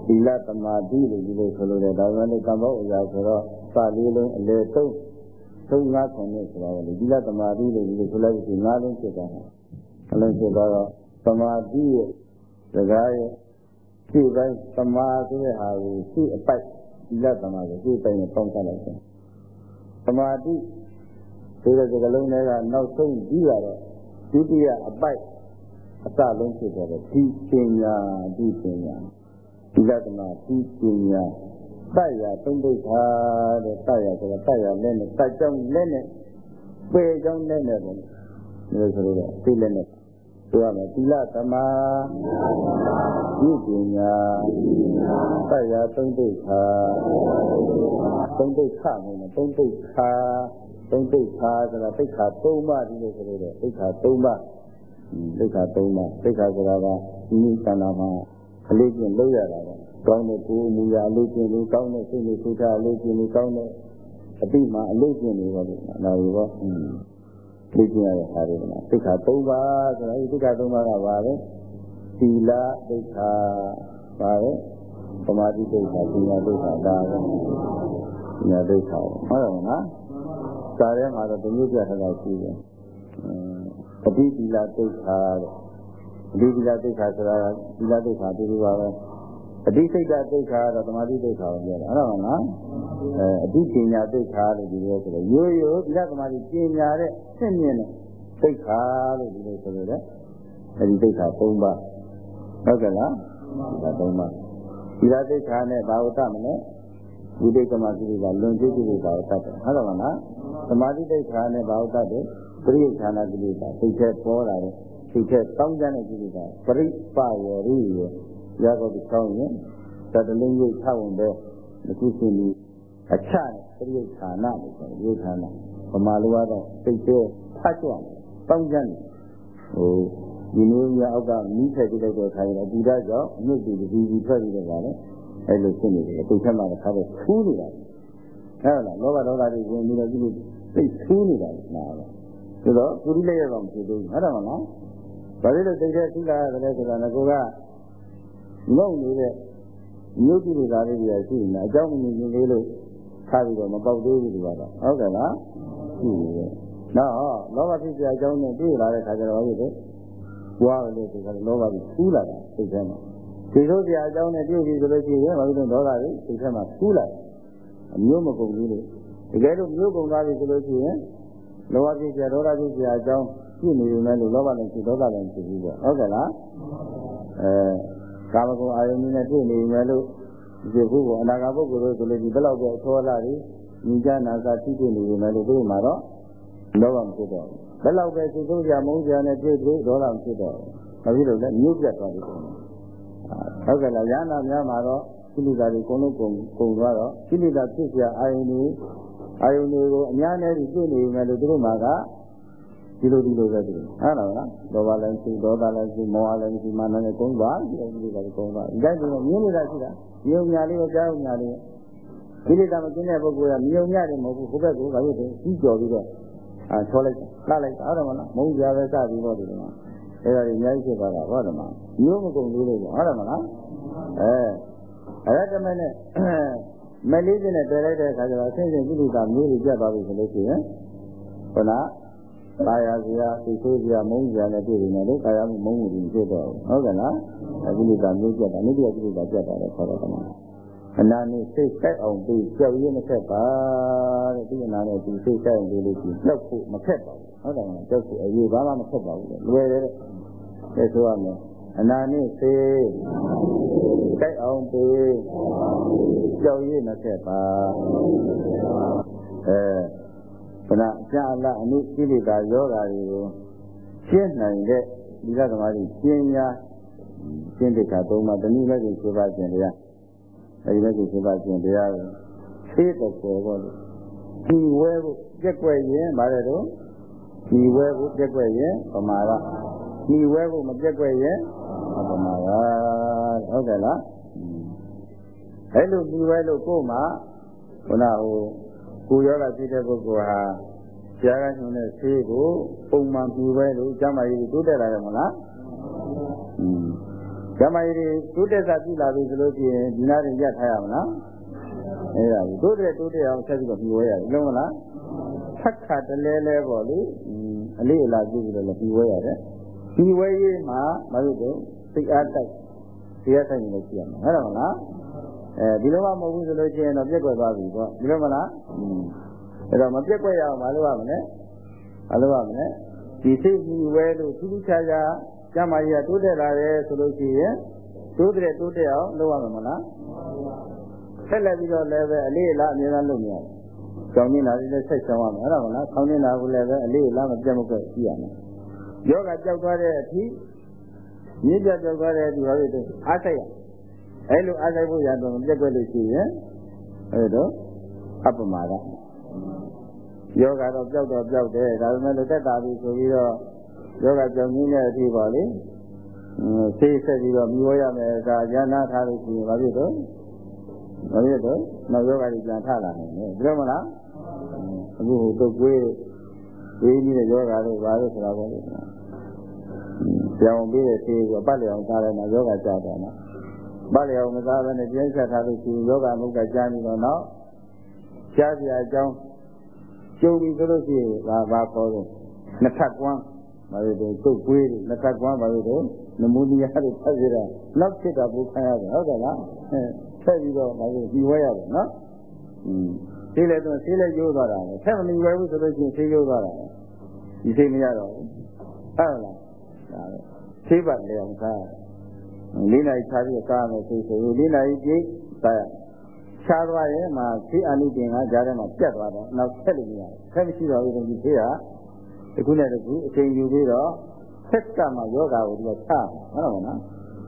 သီလသမာဓိလို့ဒီလိုဆိုလို့တယ်ဒါပေမဲ့ကမ္ဘောအရာဆိုတော့စာလေးလုံးအလေသုံးသုံးငါးခုနဲ့ဆိုတော့လေသီလသမာဓိလို့ဒီလိုဆိုလိုက်ပြီးငါးလုံးဖြစ်သွားတာအလုံးဖြစ်သွားတော့သမာဓိရဲ့စကားရဲ့ရှေ့ပိုင်းသမာဆိုတဲ့ဟာကိုရှေ့အပိုက်သီလသမာကိုရှေ့ပိုင်းနဲ့ပေါင်းထားလိုက်တယ်သမာဓိဆိုတဲ့စကားလုံးတွေကနောက်ဆုံးပြီးရတော့ ဒုတိယအပိုက်အစလုံးဖြစ်သွားတယ်ဒီပညာဒီပညာဒီလက္ခဏာဒီပညာတတ်ရသုံးဒုက္ခတဲ့တတ်ရဆိုတာတတ်ရလက်နဲ့တတ်ကြောင်းလက်နဲ့ပေကြောင်းလက်နဲ့ပေါ့ဒီလိုဆိုတော့သိလက်နဲ့ဆိုရမယ်သီလသမာဒီပညာတတ်ရသုံးဒုက္ခသုံးဒုက္ခမဟုတ်ဘူးသုံးဒုက္ခ သုံးဒုက္ခဆိုတာသိက္ခာ၃ပါးဒီလိုဆိုလို့သိက္ခာ၃ပါးသိက္ခာ၃ပါးသိက္ခာဆိုတာကဒီနည်းကဏ္ဍမှာအလေးကျင့်လုပ်ရတာပဲကောင်းတဲ့ကိုယ်မူရာအလေးကျင့်လို့ကောင်းတဲ့စိတ်နဲ့သုခအလေးကျင့်လို့ကောင်းတဲ့အတိမှာအလေးကျင့်လို့ပါလို့ဒါလိုပေါ့အင်းလေးကျင့်ရတဲ့ဟာတွေကသိက္ခာ၃ပါးဆိုတာဒီသိက္ခာ၃ပါးကပါပဲသီလသိက္ခာပါပဲသမာဓိသိက္ခာပညာသိက္ခာဒါပဲပညာသိက္ခာဟုတ်တယ်မလား စာထဲမှာတော့ဒီမျိုးပြထားတာရှိတယ်အတိသီလသိက္ခာတဲ့အတိသီလသိက္ခာဆိုတာသီလသိက္ခာတူတူပါပဲအတိစိတ်တသိက္ခာတော့သမာဓိသိက္ခာကိုပြောတာဟုတ်တယ်မလားအဲအတိပညာသိက္ခာလို့ဒီလိုဆိုတော့ရိုးရိုးသီလသမာဓိပညာတဲ့ဆင့်မြင့်တဲ့သိက္ခာလို့ဒီလိုဆိုလို့တဲ့အဲဒီသိက္ခာ၃ပါးဟုတ်ကဲ့လားဒါ၃ပါးသီလသိက္ခာနဲ့ဘာဝတ္တမလဲဝိတိတ်ကမကိလေသာလွန်ကျူးကိလေသာကိုတတ်တယ်ဟုတ်တယ်မလား သမာဓိတိတ်ခါနဲ့ဘာဝတ္တတယ်ပရိစ္ဆာနာကိလေသာစိတ်ထဲပေါ်လာတယ်စိတ်ထဲတောင်းကြတဲ့ကိလေသာပရိပဝရိယရကောဒီကောင်းရင်သတ္တလုံးရိတ်ထဝင်တဲ့အခုရှင်ဒီအချပရိစ္ဆာနာလို့ဆိုတယ်ပရိစ္ဆာနာဗမာလိုကတော့စိတ်ထဲဖတ်ကြတောင်းကြတယ်ဟိုဒီလိုရအောက်ကမိထက်ကြည့်လိုက်တဲ့အခါကျတော့ဒီတော့ကြောင့်အမြင့်ကြီးဒီဒီထွက်ပြီးတော့ဗာလေအဲ့လိုဖြစ်နေတယ်အခုချက်မှတစ်ခါတော့ခူးနေတာ ဟုတ်လားလောဘဒေါသတွေဝင်ပြီးတော့ဒီလိုသိခူးနေတာနားတော့ဒါတော့ကုရိလက်ရတော့မဖြစ်သေးဘူးဟုတ်တယ်မလားဘာလို့လဲသိတဲ့သိလာရတယ်ဆိုတာကကိုကငုံနေတဲ့မြို့ပြည်တွေသားလေးတွေရှိနေအကြောင်းမမြင်နေလေးလို့ထားပြီးတော့မပေါက်သေးဘူးဒီကတော့ဟုတ်ကဲ့လားရှိနေတယ်နောက်လောဘဖြစ်စရာအကြောင်းနဲ့တွေ့လာတဲ့ခါကျတော့ဟုတ်တယ်ဘွားလို့ဒီကလောဘကြီးခူးလာတာသိတဲ့မှာဒီလိုစရာအကြောင်းနဲ့တွေ့ပြီဆိုလို့ရှိရင်ဘာလို့လဲဒေါသတွေသိတဲ့မှာခူးလာတယ်အ မျိုးမကုန်ဘူးလို့တကယ်လို့မျိုးကုန်သွားပြီဆိုလို့ရှိရင်လောဘဖြစ်စရာဒေါသဖြစ်စရာအကြောင်းရှိနေပြီမဲ့လို့လောဘလည်းဖြစ်ဒေါသလည်းဖြစ်ပြီးပေါ့ဟုတ်ကဲ့လားအဲကာမဂုဏ်အာယုန်နဲ့တွေ့နေပြီမဲ့လို့ဒီခုကအနာဂတ်ပုဂ္ဂိုလ်တို့ဆိုလို့ဒီဘယ်လောက်ပဲအထောလာတွေညီကြနာစာသိတွေ့နေပြီမဲ့လို့ဒီမှာတော့လောဘမဖြစ်တော့ဘူးဘယ်လောက်ပဲစိတ်ဆိုးကြမုန်းကြနဲ့တွေ့တွေ့ဒေါသမဖြစ်တော့ဘူးဘာဖြစ်လို့လဲမျိုးပြတ်သွားတယ်ဟုတ်ကဲ့လားရဟနာများမှာတော့ ကိလေသာတွေအကုန်လုံးကုန်ကုန်သွားတော့ကိလေသာဖြစ်စရာအာယုန်တွေအာယုန်တွေကိုအများနဲ့ပြီးတွေ့နေမယ်လို့သူတို့မှာကဒီလိုဒီလိုပဲသူဟုတ်လားလားလောဘလည်းရှိဒေါသလည်းရှိမောဟလည်းရှိမာနလည်းကုန်သွားဒီလိုကိလေသာတွေကုန်သွားဒီတိုင်းဆိုမြင်နေတာရှိတာမြုံညာလေးပဲကြားုံညာလေးကိလေသာမကျင်းတဲ့ပုဂ္ဂိုလ်ကမြုံညာတယ်မဟုတ်ဘူးဟိုဘက်ကဘာလို့လဲကြီးကြော်ပြီးတော့အာချောလိုက်လှလိုက်တာဟုတ်တယ်မလားမုန်းကြပဲစပြီးတော့ဒီမှာအဲ့ဒါကြီးအများကြီးဖြစ်သွားတာဟုတ်တယ်မလားမျိုးမကုန်သေးလို့ဟုတ်တယ်မလားအဲ အဲ့ဒါတမနဲ့မလေးစင်းနဲ့တွေ့လိုက်တဲ့အခါကျတော့အချင်းချင်းကိလေသာမျိုးတွေပြတ်သွားပြီဆိုလို့ရှိရင်ခုနကာယစရာသိဆိုးစရာမုန်းစရာနဲ့တွေ့နေတယ်ကာယမှုမုန်းမှုတွေဖြစ်တော့ဟုတ်ကဲ့လားအကိလေသာမျိုးပြတ်တာနိတ္တယကိလေသာပြတ်တာလည်းခေါ်တော့တယ်အနာနဲ့စိတ်ဆိုင်အောင်ပြီးကြောက်ရင်းမဆက်ပါတဲ့ဒီအနာနဲ့ဒီစိတ်ဆိုင်အောင်ပြီးလို့ရှိရင်ကြောက်ဖို့မခက်ပါဘူးဟုတ်တယ်မလားကြောက်ဖို့အရေးဘာမှမခက်ပါဘူးလွယ်တယ်တဲ့ဆိုရမယ် အနာနဲ့စိတ်ဆိုင်အောင်ပြီးကြောက်ရင်းမဆက်ပါအဲခဏအကျအလအနုကိလေသာယောဂါတွေကိုရှင်းနိုင်တဲ့ဒီကသမားကြီးရှင်းညာရှင်းတဲ့ကသုံးပါးတနည်းလည်းရှင်းပါခြင်းတရားအဲဒီမဲ့ကို7ပါးကျင့်တရားကိုသိတဲ့ကိုပေါ့လေဒီဝဲကိုပြက်ွက်ရင်ဗါတယ်တော့ဒီဝဲကိုပြက်ွက်ရင်ပမာဒဒီဝဲကိုမပြက်ွက်ရင် ပါဟုတ်တယ်လားအဲ့လိုပြီးပဲလို့ကို့မှာခုနဟိုကိုယောဂဖြစ်တဲ့ပုဂ္ဂိုလ်ဟာဆရာကညွှန်တဲ့ဆေးကိုပုံမှန်ပြီးပဲလို့ကျမကြီးတိုးတက်လာတယ်မလားကျမကြီးတိုးတက်တာပြည်လာပြီဆိုလို့ရှိရင်ဒီနားရင်ရထားရမလားအဲ့ဒါတိုးတက်တိုးတက်အောင်ဆက်ပြီးတော့ပြီးဝဲရတယ်လုံးမလားဖက်ခါတလဲလဲပေါ့လေအလေးအလာကြည့်ပြီးတော့ပြီးဝဲရတယ်ပြီးဝဲရေးမှာမဟုတ်ဘူး စိတ်အားတိုက်တရားဆိုင်နေလို့ရှိရမှာဟုတ်တယ်မလား။အဲဒီလိုမှမဟုတ်ဘူးဆိုလို့ရှိရင်တော့ပြက်ကွက်သွားပြီပေါ့ဒီလိုမလား။อืมအဲ့တော့မပြက်ကွက်ရအောင်မလုပ်ရမလဲမလုပ်ရမလဲဒီစိတ်ကြီးဝဲလို့ထူးထူးခြားခြားကျမ်းမာကြီးကတိုးတက်လာတယ်ဆိုလို့ရှိရင်တိုးတဲ့တိုးတက်အောင်လုပ်ရမှာမလားဆက်လက်ပြီးတော့လည်းပဲအလေးအလားအမြဲတမ်းလုပ်နေရတယ်ကြောင်းနေတာလည်းဆက်ချောင်းရမယ်အဲ့ဒါမလားခေါင်းနေတာကလည်းပဲအလေးအလားမပြတ်မကွက်ရှိရမယ်ယောဂကြောက်သွားတဲ့အထိ မြင့်ပြတ်ကြောက်သွားတဲ့အထိဘာဖြစ်လဲအားဆိုင်ရအဲ့လိုအားဆိုင်ဖို့ရတော့မပြတ်ကွက်လို့ရှိရင်အဲ့တော့အပမာဒယောဂတော့ကြောက်တော့ကြောက်တယ်ဒါပေမဲ့လို့တက်တာပြီဆိုပြီးတော့ယောဂကြောင့်ကြီးတဲ့အထိပါလေသိဆက်ပြီးတော့မြွေးရမယ်ဒါဉာဏ်ထားလို့ရှိရင်ဘာဖြစ်တော့ဘာဖြစ်တော့နောက်ယောဂကြီးပြန်ထလာနိုင်တယ်ပြောမလားအခုဟိုတုတ်ကွေးဝေးကြီးတဲ့ယောဂတို့ဘာလို့ဆိုတာပေါ့လေ ပြောင်းပြီးတဲ့သေးကိုပတ်လျောင်စားတယ်နော်ယောဂကြောက်တယ်နော်ပတ်လျောင်မစားဘဲနဲ့ပြင်းဆက်ထားလို့ရှိရင်ယောဂမုတ်ကကြားပြီးတော့နောက်ကြားပြအကြောင်းကျုံပြီဆိုလို့ရှိရင်ဘာဘာခေါ်တော့နှစ်ထပ်ကွမ်းဘာလို့လဲတုတ်ကွေးနှစ်ထပ်ကွမ်းဘာလို့လဲနမူနီယာတွေဖတ်ကြတာနောက်ဖြစ်တာဘုခံရတယ်ဟုတ်ကဲ့လားဆက်ပြီးတော့ဘာလို့ဒီဝဲရတယ်နော်อืมဆေးလည်းတော့ဆေးလည်းရိုးသွားတာပဲဆက်မနေဝဲဘူးဆိုလို့ရှိရင်ဆေးရိုးသွားတာပဲဒီဆေးမရတော့ဘူးဟုတ်လား ဒါပဲဆေးပါလေအောင်စားလေးနိုင်ခြားပြီးစားမယ်ဆိုဆိုလေးနိုင်ကြည့်စားရခြားသွားရင်မှဆေးအနိတင်ကကြားထဲမှာပြတ်သွားတော့နောက်ဆက်လို့မရတယ်ဆက်မရှိတော့ဘူးဒီဆေးကဒီခုနဲ့တခုအချိန်ယူပြီးတော့ဆက်ကမှယောဂါကိုဒီကချဟုတ်တော့မနော်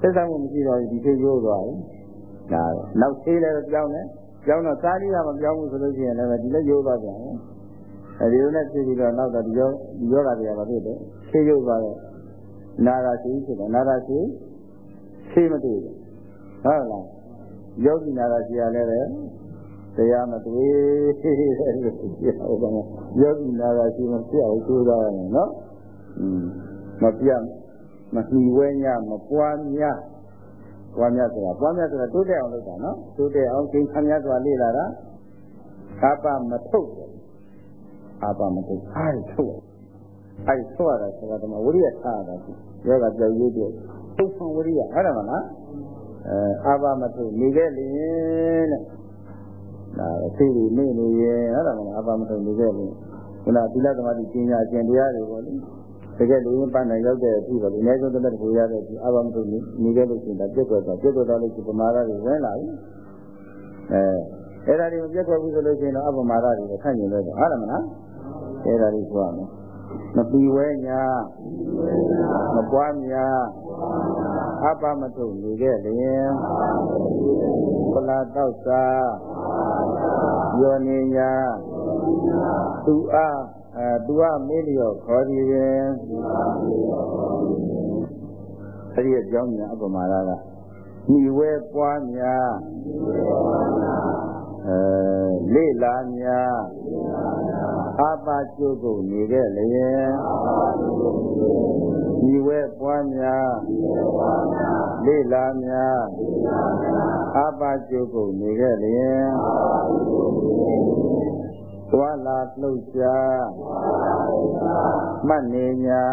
ဆက်ဆံမှုမရှိတော့ဒီဆေးရိုးသွားပြီဒါနောက်ဆေးလည်းပြောင်းတယ်ပြောင်းတော့စားလိကမပြောင်းဘူးဆိုလို့ရှိရင်လည်းဒီလည်းရိုးသွားပြန်တယ်အဲဒီလိုနဲ့ဖြစ်ပြီးတော့နောက်တော့ဒီယောဒီယောဂါတွေကဘာဖြစ်လဲဆေးရိုးသွားတော့ နာရာရှိဖြစ်တယ်နာရာရှိဆေးမတွေ့ဘူးဟုတ်လားယောဂီနာရာရှိရလည်းပဲတရားမတွေ့တဲ့လို့ပြောတော့ယောဂီနာရာရှိမဖြစ်အောင်ကြိုးစားရမယ်နော်อืมမပြတ်မနှီးဝဲညမပွားများပွားများဆိုတာပွားများဆိုတာတိုးတက်အောင်လုပ်တာနော်တိုးတက်အောင်ကျင်းခံများဆိုတာလေ့လာတာအပမထုတ်တယ်အပမထုတ်အားထုတ် အဲ့ထုတ်ရတာဆိုတာကဝိရိယထားတာယောဂကြောက်ရွံ့တဲ့သုဖန်ဝိရိယဟုတ်တယ်မလားအဲအပမထုတ်နေခဲ့လျင်တဲ့ဒါသိပြီနေနေရင်ဟုတ်တယ်မလားအပမထုတ်နေခဲ့လျင်ခုနသီလသမာဓိပညာကျင့်တရားတွေပေါ့လေတကယ်လို့ပန်းနိုင်ရောက်တဲ့အထိပါလေအနည်းဆုံးတစ်သက်ကိုရတဲ့အထိအဘမထုတ်နေခဲ့လို့ရှိရင်ဒါပြည့်ွက်သွားပြည့်ွက်သွားလို့ရှိပမာဒတွေဝင်လာပြီအဲအဲ့ဒါတွေမပြည့်ွက်ဘူးဆိုလို့ရှိရင်တော့အပမာဒတွေခန့်ကျင်လို့တော့ဟုတ်တယ်မလားအဲ့ဒါတွေဆိုရမယ် မပီဝဲညာမပွားများအပမထုတ်နေခဲ့လျင်ပလာတော့စာယောနေညာသူအားအဲသူကမေးလျော်ခေါ်ဒီရင်အဲ့ဒီအကြောင်းညာအပမာဒကညီဝဲပွားများအဲလေလာများ အပါကျုပ်ကိုနေခဲ့လျင်ညီဝဲပွားများလေလာများအပါကျုပ်ကိုနေခဲ့လျင်သွားလာလှုပ်ရှားမှတ်နေညာ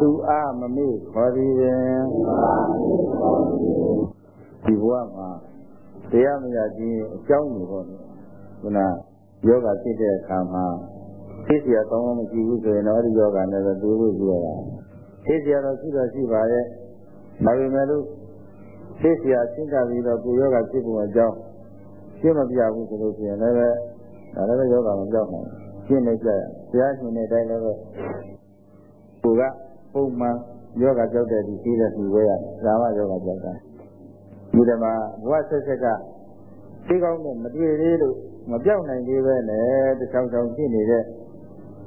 သူအားမမေ့ခေါ်ရရင်ဒီဘဝမှာတရားမရခြင်းအကြောင်းတွေပေါ့ခုန ယောဂဖြစ်တဲ့အခါမှာသိစရာကောင်းမှမရှိဘူးဆိုရင်တော့အဲဒီယောဂနဲ့ပဲတွေ့ဖို့ရှိရတာသိစရာတော့ရှိတော့ရှိပါရဲ့ဒါပေမဲ့လို့သိစရာရှင်းကြပြီးတော့ကိုယောဂဖြစ်ပုံအကြောင်းရှင်းမပြဘူးဆိုလို့ရှိရင်လည်းဒါလည်းယောဂမပြောက်နိုင်ရှင်းနေကြဆရာရှင်နေတိုင်းလည်းကိုကပုံမှန်ယောဂကြောက်တဲ့ဒီရှိတဲ့သူပဲရဒါမှယောဂကြောက်တာဒီတမှာဘဝဆက်ဆက်ကသိကောင်းနဲ့မတွေ့သေးလို့ မပြောက်နိုင်သေးပဲနဲ့တချောင်းချောင်းဖြစ်နေတဲ့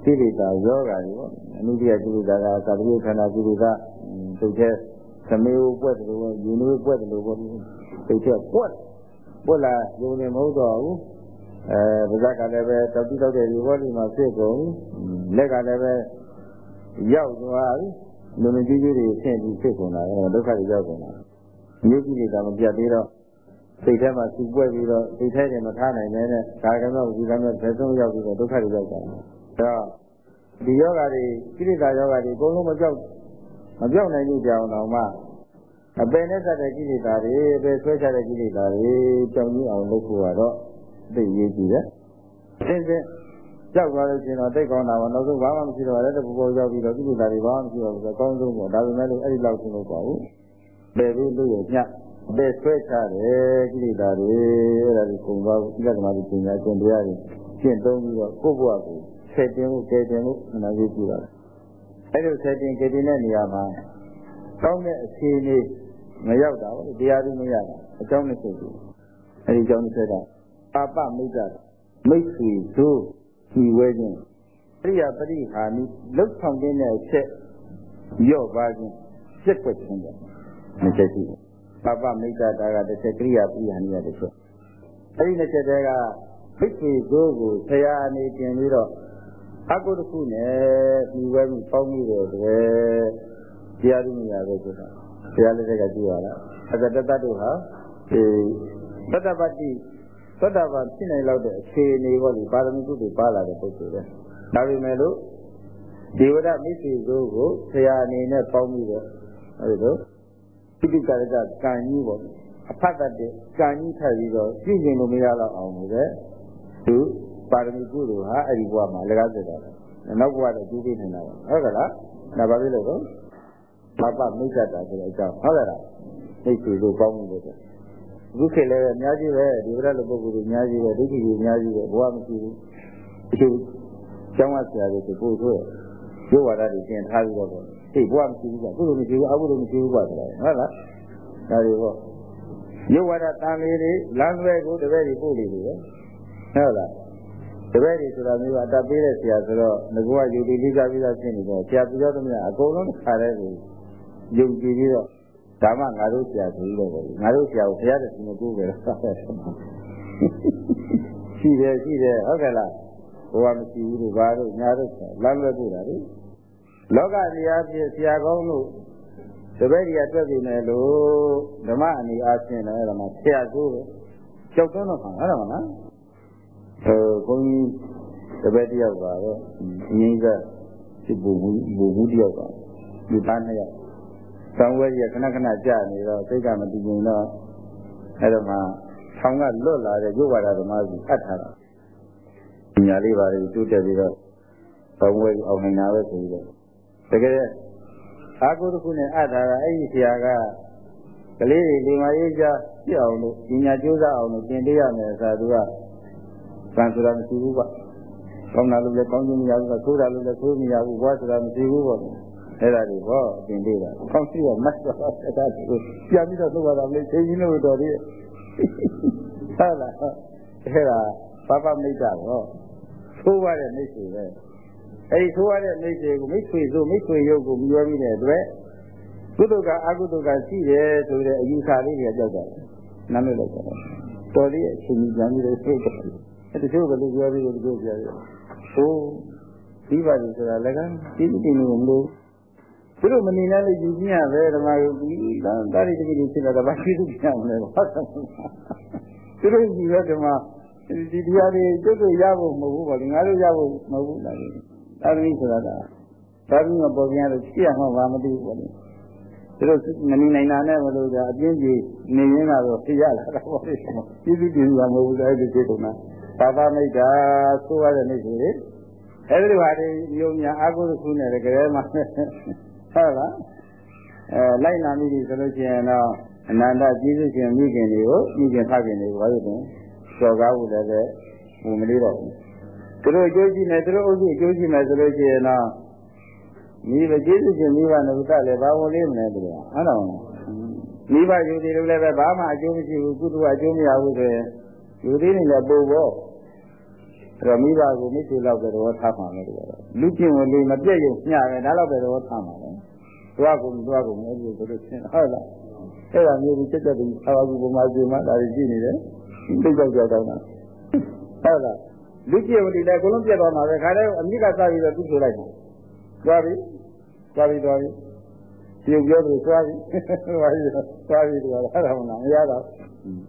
ကိလေသာယောဂါတွေပေါ့အနုတ္တိယကိလေသာကသာတိခန္ဓာကိလေသာသူကျဲသမေဝပွက်တယ်လို့ယူနွေးပွက်တယ်လို့ပေါ့သူကျဲပွက်ပွက်လာယုံနေမဟုတ်တော့ဘူးအဲဗဇက်ကလည်းပဲတောက်တိတောက်တဲ့ဒီဘောဒီမှာဖြစ်ကုန်လက်ကလည်းပဲရောက်သွားပြီလူမကြီးကြီးတွေဆင့်ပြီးဖြစ်ကုန်တာဒုက္ခတွေရောက်ကုန်တာမြေကြီးတွေကမပြတ်သေးတော့ စိတ်ထဲမှာစူပွက်ပြီးတော့စိတ်ထဲတွေမထားနိုင်တဲ့ဒါကမှဒီကမှဘယ်ဆုံးရောက်ပြီးတော့ဒုက္ခတွေရောက်တာဒါဒီယောဂါတွေကိရိတာယောဂါတွေအကုန်လုံးမပြောက်မပြောက်နိုင်လို့ကြောင်တော့မှအပင်နဲ့ဆက်တဲ့ကိလေသာတွေအပင်ဆွဲချတဲ့ကိလေသာတွေကြောင်ကြီးအောင်လုပ်ဖို့ကတော့သိရေးကြည့်တယ်။သင်္သင်ကြောက်သွားလို့ရှိရင်တော့သိကောင်းတာပါနောက်ဆုံးဘာမှမရှိတော့လည်းတပူပေါ်ရောက်ပြီးတော့ကိလေသာတွေဘာမှမရှိတော့ဘူးဆိုတော့အကောင်းဆုံးပေါ့ဒါပေမဲ့လို့အဲ့ဒီလောက်ဆုံးလို့ပါဘူး။ပယ်ပြီးလို့ရည ပယ်ဆွဲချတယ်ကိလေသာတွေအဲ့ဒါကိုကုန်သွားဘူးဣဒ္ဓမာတိပညာကျင့်တရားတွေကျင့်သုံးပြီးတော့ကိုယ့်ဘဝကိုဆက်တင်ဖို့ကဲတင်ဖို့အနာရေးကြည့်ပါအဲ့လိုဆက်တင်ကဲတင်တဲ့နေရာမှာကောင်းတဲ့အခြေအနေမရောက်တာဘူးတရားသူမရတာအကြောင်းနဲ့ဆိုပြီးအဲ့ဒီအကြောင်းနဲ့ဆက်တာပါပမိတ်တာမိတ်ဆွေတို့ဒီဝဲခြင်းပရိယပရိဟာနိလှုပ်ဆောင်တဲ့အချက်ရော့ပါခြင်းပြက်ွက်ခြင်းတယ်မချက်ရှိဘူး ပပမိတ်တာကတစ်ချက်ကရိယာပရိဟာနိကတစ်ချက်အဲ့ဒီတစ်ချက်တည်းကမိတ်ဆွေတို့ကိုဆရာအနေတင်ပြီးတော့အကုတ္တခုနဲ့ဒီဝဲမှုပေါင်းပြီးတော့တကယ်တရားသူမရပဲဆိုတာဆရာလက်ထက်ကကြည့်ရတာအကတတ္တတို့ဟာဒီသတ္တပတ္တိသတ္တဗာဖြစ်နိုင်လောက်တဲ့အခြေအနေပေါ့ဒီပါရမီကုသိုလ်ပါလာတဲ့ပုဂ္ဂိုလ်ပဲဒါပေမဲ့လို့ဒီဝဒမိစ္ဆေကိုကိုဆရာအနေနဲ့ပေါင်းပြီးတော့အဲဒီလို ပိဋကရကကံကြီးပေါ့အဖတ်တတ်တဲ့ကံကြီးထပ်ပြီးတော့ပြည့်ကျင်လို့မရတော့အောင်လို့ပဲသူပါရမီကုသိုလ်ဟာအဲ့ဒီဘဝမှာလကားစစ်တာနောက်ဘဝတော့ကျူးပေးနေတာပါဟုတ်ကလားဒါပါပြီလို့တော့ဘာပမိတ်တတာဆိုတဲ့အကြောင်းဟုတ်ကလားမိတ်ဆွေတို့ပေါင်းမှုလို့အခုခေတ်လည်းအများကြီးပဲဒီဝရလိုပုဂ္ဂိုလ်တွေအများကြီးပဲဒိဋ္ဌိတွေအများကြီးပဲဘဝမရှိဘူးဒီလိုကျောင်းဝဆရာတွေပို့ဆိုရုပ်ဝါဒတွေသင်ထားပြီးတော့ ဟေ့ဘဝမရှိဘူးကကုသိုလ်မရှိဘူးအကုသိုလ်မရှိဘူးကဆိုတာဟုတ်လားဒါတွေပေါ့ရုပ်ဝါဒတန်လေးတွေလမ်းလွဲကိုတပည့်တွေပို့နေတယ်ဟုတ်လားတပည့်တွေဆိုတာမျိုးအတတ်ပေးတဲ့ဆရာဆိုတော့ငကောကယူတည်လေးစားပြီးသားဖြစ်နေတော့ဆရာပြောသမျှအကုန်လုံးခါတဲ့ကိုယုံကြည်ပြီးတော့ဒါမှငါတို့ဆရာဆိုပြီးတော့ငါတို့ဆရာကိုဘုရားတည်းမကူပဲရှိတယ်ရှိတယ်ဟုတ်ကဲ့လားဘဝမရှိဘူးလို့ဘာလို့ညာတို့လမ်းလွဲပို့တာလေ လောကတရားဖြစ်ဆရာကောင်းလို့တပည့်ကြီးအတွက်ပြီမယ်လို့ဓမ္မအနေအားဖြင့်လည်းအဲ့ဒါမှဆရာဆိုးပဲကြောက်တော့တော့မှာအဲ့ဒါမှလားအဲဘုန်းကြီးတပည့်တယောက်ပါတော့အငိမ့်ကစစ်ဘူဘူးဘူဘူးတယောက်ပါဒီသားနှစ်ယောက်ဆောင်းဝဲကြီးကခဏခဏကြာနေတော့စိတ်ကမတည်ငြိမ်တော့အဲ့တော့မှဆောင်းကလွတ်လာတဲ့ရုပ်ဝါဒဓမ္မကြီးအပ်ထားတာညာလေးပါလေတိုးတက်ပြီးတော့ဆောင်းဝဲအောင်နေတာပဲဆိုပြီးတော့ တကယ်အာဟုတခုနဲ့အပ်ထားတာအဲ့ဒီဆရာကကလေးတွေဒီမှာရေးကြပြအောင်လို့ပညာကြိုးစားအောင်လို့သင်ပေးရမယ်ဆိုသူကကံဆိုတာမရှိဘူးကကောင်းတာလို့လည်းကောင်းခြင်းမရဘူးကဆိုးတာလို့လည်းဆိုးမရဘူးဘွားဆိုတာမရှိဘူးပေါ့အဲ့ဒါတွေဟောသင်ပေးတာကောင်းစီကမတ်တော့အဲ့ဒါကိုပြန်ပြီးတော့နှုတ်ရတာလေသိချင်းလို့တော်သေးဟုတ်လားအဲ့ဒါပပမိတ်တာဟောသိုးရတဲ့မိတ်ဆွေပဲ အဲ့ဒီသိုးရတဲ့မိတ်ဆွေကိုမိတ်ဆွေဆိုမိတ်ဆွေရုပ်ကိုမြှောပြီးတဲ့အတွက်ကုသကအကုသကရှိတယ်ဆိုတဲ့အယူဆလေးတွေကြောက်တာနားမလည်တော့တော်လေးအချိန်ကြီးပြန်ပြီးတော့သိတယ်အဲ့ဒီတို့ကလည်းပြောပြီးတော့ဒီလိုပြောတယ်ဟိုဒီပါလိဆိုတာလည်းကဒီတိနေမလို့သူတို့မနေနဲ့လို့ယူပြရပဲဓမ္မယုတ်ဒီတာတာရိတကိဖြစ်လာတာဘာဖြစ်လို့ပြန်မလဲဟုတ်တယ်သူတို့ယူရဓမ္မဒီတရားတွေကျွတ်ကျွတ်ရဖို့မဟုတ်ဘူးပါလေငါတို့ရဖို့မဟုတ်ဘူးလား သာသမီဆိုတာကသာသမီကပေါ်ပြန်လို့ရှိရမှာမသိဘူးပါလေသူတို့မနေနိုင်တာနဲ့မလို့ဒါအပြင်းကြီးနေရင်းလာတော့ဖြစ်ရလာတာပေါ့လေပြည်သူပြည်ရမဟုတ်ဘူးအဲ့ဒီစိတ်တုံးတာသာသမိတ်တာဆိုရတဲ့နေ့ဆိုလေအဲ့ဒီဟာတွေယုံညာအာဟုသခုနဲ့တကယ်မှဟုတ်လားအဲလိုက်နာမိပြီဆိုလို့ရှိရင်တော့အနန္တကျေးဇူးရှင်မိခင်တွေကိုမိခင်ဖခင်တွေကိုဘာလို့လဲစော်ကားဖို့လည်းပဲဘုံမလေးတော့ဘူး သူတို့အကျိုးရှိမယ်သူတို့အုပ်စုအကျိုးရှိမယ်ဆိုလို့ရှိရင်တော့မိဘကျေးဇူးရှင်မိဘနဲ့ဥတ္တလည်းဘာဝင်လေးမလဲသူကဟုတ်တော့မိဘယူသေးလို့လည်းပဲဘာမှအကျိုးမရှိဘူးကုသကအကျိုးမရဘူးဆိုရင်ယူသေးနေလည်းပို့ပေါ့အဲ့တော့မိဘကိုမိစေလောက်ပဲတော့ထားမှာလေလူကျင့်ဝင်လူမပြည့်ရုံမျှတယ်ဒါတော့ပဲတော့ထားမှာလေသွားကုန်သွားကုန်အဲ့ဒီဆိုလို့ရှင်းဟုတ်လားအဲ့ဒါမျိုးကြီးချက်ချက်ပြီးအာဝကူပုံမှာကျင်းမှာဒါကြီးကြည့်နေတယ်သိကြောက်ကြောက်တောင်းတာဟုတ်လား လူကျင့်ဝင်လည်းအကုန်လုံးပြတ်သွားမှာပဲခါတဲ့အမြစ်ကစပြီးတော့သူ့ဆိုလိုက်မှာသွားပြီသွားပြီသွားပြီပြုတ်ပြောပြီးသွားပြီသွားပြီသွားပြီတော့အဲ့ဒါမှမရတော့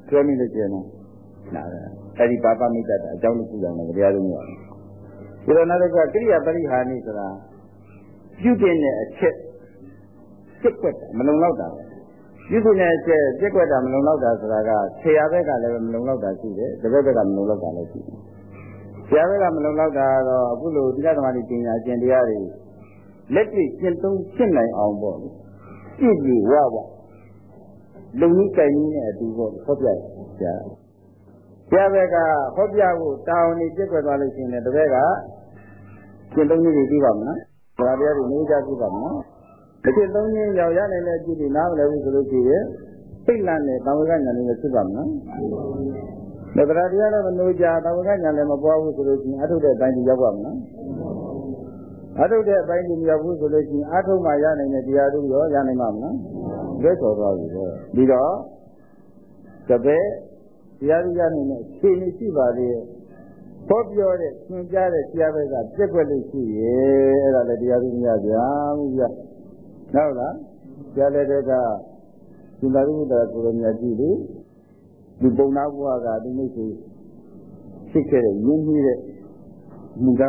ကျွမ်းမိလို့ကျင်းတော့နားတယ်အဲ့ဒီပါပမိတ်တတ်အကြောင်းတစ်ခုကြောင့်လည်းတရားလုံးရတယ်ဒီလိုနောက်တစ်ခုကကိရိယာပရိဟာနိဆိုတာပြုတင်တဲ့အချက်စိတ်ွက်တာမလုံလောက်တာပြုတင်တဲ့အချက်စိတ်ွက်တာမလုံလောက်တာဆိုတာကဆရာဘက်ကလည်းမလုံလောက်တာရှိတယ်တပည့်ဘက်ကမလုံလောက်တာလည်းရှိတယ် ဆရာဘက်ကမလုံလောက်တာတော့အခုလိုတိရသမารီပညာကျင့်တရားတွေလက်တွေ့ကျင့်သုံးရှင်းနိုင်အောင်ပေါ့လေကြည့်ပြီးဝဝလုံကြီးကြိုင်ကြီးနဲ့အတူပေါ့ဟောပြတယ်ဆရာဆရာဘက်ကဟောပြဖို့တာဝန်ကြီးပြည့်ွက်သွားလို့ရှိရင်တပည့်ကကျင့်သုံးနည်းတွေပြီးပါမလားဘာတရားတွေနေကြပြီးပါမလားတစ်ချက်သုံးချင်းရောက်ရနိုင်တဲ့အကြည့်တွေနားမလည်ဘူးဆိုလို့ရှိရင်စိတ်လန့်တဲ့တာဝကညာနဲ့ဖြစ်ပါမလား ဒါကြတရားတော့မလို့ကြတာဝကညာလည်းမပွားဘူးဆိုလို့ရှိရင်အထုတဲ့အပိုင်းကြီးရောက်ပါမလားအထုတဲ့အပိုင်းကြီးမရောက်ဘူးဆိုလို့ရှိရင်အထုမှရနိုင်တဲ့တရားတို့ရောရနိုင်မှာမလားလွဲချော်သွားပြီတော့ပြီးတော့တပည့်တရားရရနိုင်တဲ့အခြေအနေရှိပါလေဟောပြောတဲ့သင်ကြားတဲ့ဆရာဘက်ကပြက်ွက်လို့ရှိရဲ့အဲ့ဒါလည်းတရားသူများဗျာမှုဗျာဟုတ်လားဆရာလည်းတဲ့ကရှင်သာရိပုတ္တရာကိုရမြတ်ကြည့်လေ ဒီပုံနာဘုရားကဒီနေ့ဆိုဖြစ်ခဲ့တဲ့ရင်းနှီးတဲ့မူက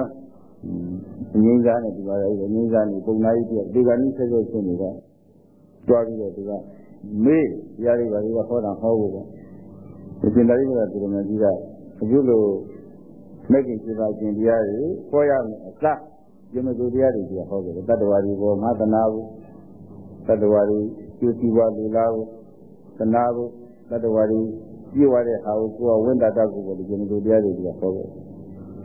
ငင်းစားနဲ့ဒီပါလေငင်းစားနေပုံနာကြီးပြဒီကနေ့ဆက်ဆက်ရှင်းနေတာကြွားပြီးတော့ဒီကမေးတရားတွေပါတွေကဟောတာဟောဖို့ပေါ့ဒီရှင်သာရိပုတ္တရာကိုရမြတ်ကြီးကအခုလိုမဲ့ခင်စေပါခြင်းတရားတွေခေါ်ရမယ်အစယမသူတရားတွေကြီးဟောကြတယ်တတ္တဝါတွေဘောငါသနာဘူးတတ္တဝါတွေကျူစီဝါလူလားဘူးသနာဘူးတတ္တဝါတွေ ပြည့်ဝတဲ့ဟာကိုကိုယ်ကဝိန္ဒတတ်ကိုပေါ့ဒီယမသူတရားတွေကြီးဟောကြတယ်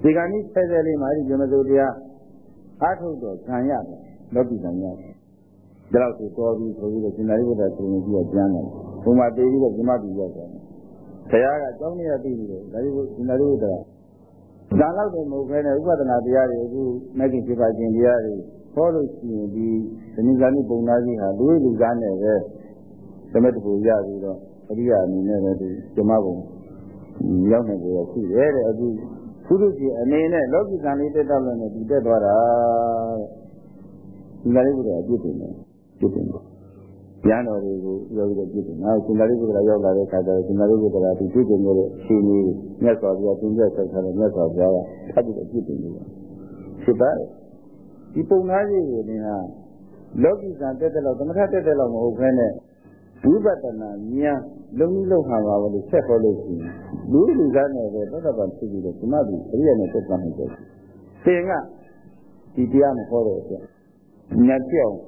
ဒီကနေ့ဆယ်ဆယ်လေးမှာဒီယမသူတရားအားထုတ်တော့ခံရတယ်လောကီခံရတယ်ဒါတော့ဆိုတော်ပြီဆိုပြီးတော့ရှင်သာရိပုတ္တရာကိုယ်ကြီးကကျမ်းတယ်ဘုံမှာတည်ပြီးတော့ဇမတိရောက်တယ်ဘုရားကကြောင်းနေရပြီလို့ဒါဒီရှင်သာရိပုတ္တရာဒါတော့တော့မဟုတ်ဘဲနဲ့ဥပဒနာတရားတွေအခုမဂ္ဂင်ပြပါခြင်းတရားတွေဟောလို့ရှိရင်ဒီသနိဇာနိပုံနာကြီးဟာလူလူကားနဲ့ပဲသမတ်တူရပြီးတော့ အရိယာအနေနဲ့လည်းဒီဇမဘုံရောက်နေကြရရှိတယ်တဲ့အခုဘုရုကြီးအနေနဲ့လောကီကံလေးတက်တော့လည်းဒီတက်သွားတာတဲ့ဒီကလေးကအပြစ်တင်တယ်ပြစ်တင်တယ်ဉာဏ်တော်တွေကိုပြောပြီးတော့ပြည့်တယ်။နောက်ရှင်သာရိပုတ္တရာရောက်လာတဲ့အခါကျတော့ရှင်သာရိပုတ္တရာဒီပြည့်တယ်လို့ရှင်ကြီးမြတ်စွာဘုရားသင်ပြဆက်ထားတဲ့မြတ်စွာဘုရားကထပ်ပြီးတော့ပြည့်တယ်လို့ဖြစ်ပါတယ်။ဒီပုံသားကြီးကိုတင်ကလောကီကံတက်တဲ့လောက်သမထတက်တဲ့လောက်မဟုတ်ဘဲနဲ့ဝိပဿနာဉာဏ် လုံးလုံးလောက်ဟာပါလို့ဆက်ဟောလို့ရှိရင်လူလူသားနဲ့ပဲသောတာပန်ဖြစ်ပြီးတော့ဒီမှာဒီအရိယာနဲ့သက်သာနေတယ်။သင်ကဒီတရားမဟောတဲ့အတွက်ဉာဏ်ပြောင်း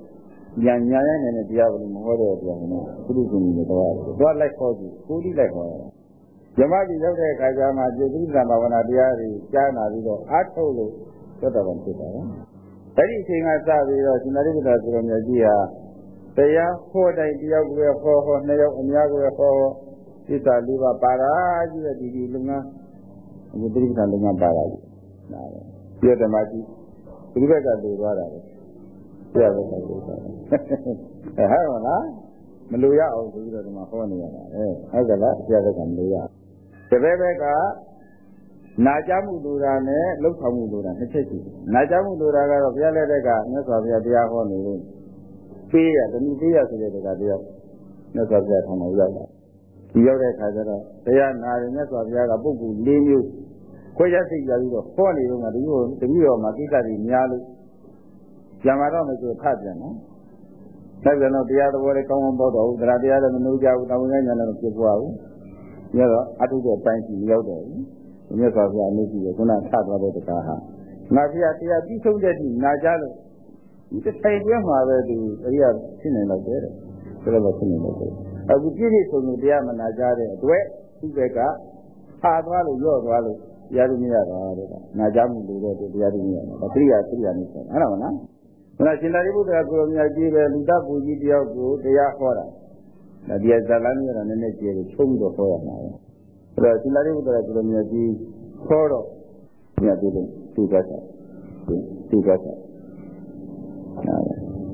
ညာညာရနေတဲ့တရားကိုမဟောတဲ့တရားကိုပုရိသေနေတော့သွားလိုက်ခေါ်ကြည့်ကိုတိလိုက်ခေါ်တယ်ဇမကြီးရောက်တဲ့အခါကျမှကျေတိသံဘာဝနာတရားတွေကြားနာပြီးတော့အားထုတ်လို့သက်တော်ဝင်ဖြစ်တာနော်အဲ့ဒီအချိန်ကစပြီးတော့ရှင်သာရိပုတ္တရာဆိုတော်မြတ်ကြီးဟာ တရားဟောတိုင်းတယောက်ကိုဟောဟောနှစ်ယောက်အများကိုဟောသစ္စာလေးပါးပါတာကြီးတဲ့ဒီဒီလုံငန်းအခုတိပ္ပံလုံငန်းပါတာကြီးနားတယ်ပြည့်ဓမ္မကြီးဒီဘက်ကလူသွားတာပဲပြရတဲ့ကိစ္စအဲဟုတ်လားမလိုရအောင်ဆိုပြီးတော့ဒီမှာဟောနေရတာအဲဟုတ်ကဲ့လားပြရတဲ့ကမလိုရတပည့်ဘက်ကနာကြမှုလိုတာနဲ့လှုပ်ဆောင်မှုလိုတာနှစ်ချက်ရှိတယ်နာကြမှုလိုတာကတော့ဘုရားလက်ထက်ကမြတ်စွာဘုရားတရားဟောနေလို့ ပေးရတနည်းပေးရဆိုတဲ့တရားတရားမြတ်စွာဘုရားထောင်တော်ရောက်တာဒီရောက်တဲ့အခါကျတော့တရားနာရင်မြတ်စွာဘုရားကပုဂ္ဂိုလ်၄မျိုးခွဲခြားသိကြပြီးတော့ဟောနေတော့မှတတိယတတိယမှာကိစ္စတွေများလို့ကျန်မာတော့မယ်ဆိုထပြန်နော်ထပြန်တော့တရားတော်လေးကောင်းကောင်းပေါ့တော့ဘူးတရားတရားလည်းမနှိုးကြဘူးတောင်းငယ်ညာလည်းမဖြစ်ပွားဘူးညတော့အထုတဲ့ပိုင်းရှိရောက်တယ်ဘူးမြတ်စွာဘုရားအမိရှိတယ်ခုနထသွားတဲ့တရားဟာငါဖျားတရားပြီးဆုံးတဲ့ဒီနာကြလို့ ဒီတစ်ချိန်တည်းမှာပဲဒီအရိယာဖြစ်နေတော့တယ်ဆိုတော့ဖြစ်နေတော့တယ်အခုပြည့်ပြည့်စုံစုံတရားမနာကြတဲ့အတွက်သူ့ဘက်ကဟာသွားလို့ရော့သွားလို့တရားသူမရတာတဲ့နာကြမှုလို့တော့တရားသူမရတာပရိယာပရိယာနေဆိုတာဟုတ်လားမလားဘုရားရှင်သာရိပုတ္တရာကိုယ်မြတ်ကြီးပဲလူတတ်ပူကြီးတယောက်ကိုတရားဟောတာဒါဒီဇာလန်းကြီးကတော့နည်းနည်းကျေတယ်ချုံးပြီးတော့ဟောရမှာပဲအဲ့တော့သီလရိပုတ္တရာကုလမြတ်ကြီးဟောတော့မြတ်ပြီးတော့သူကတ်တာသူကတ်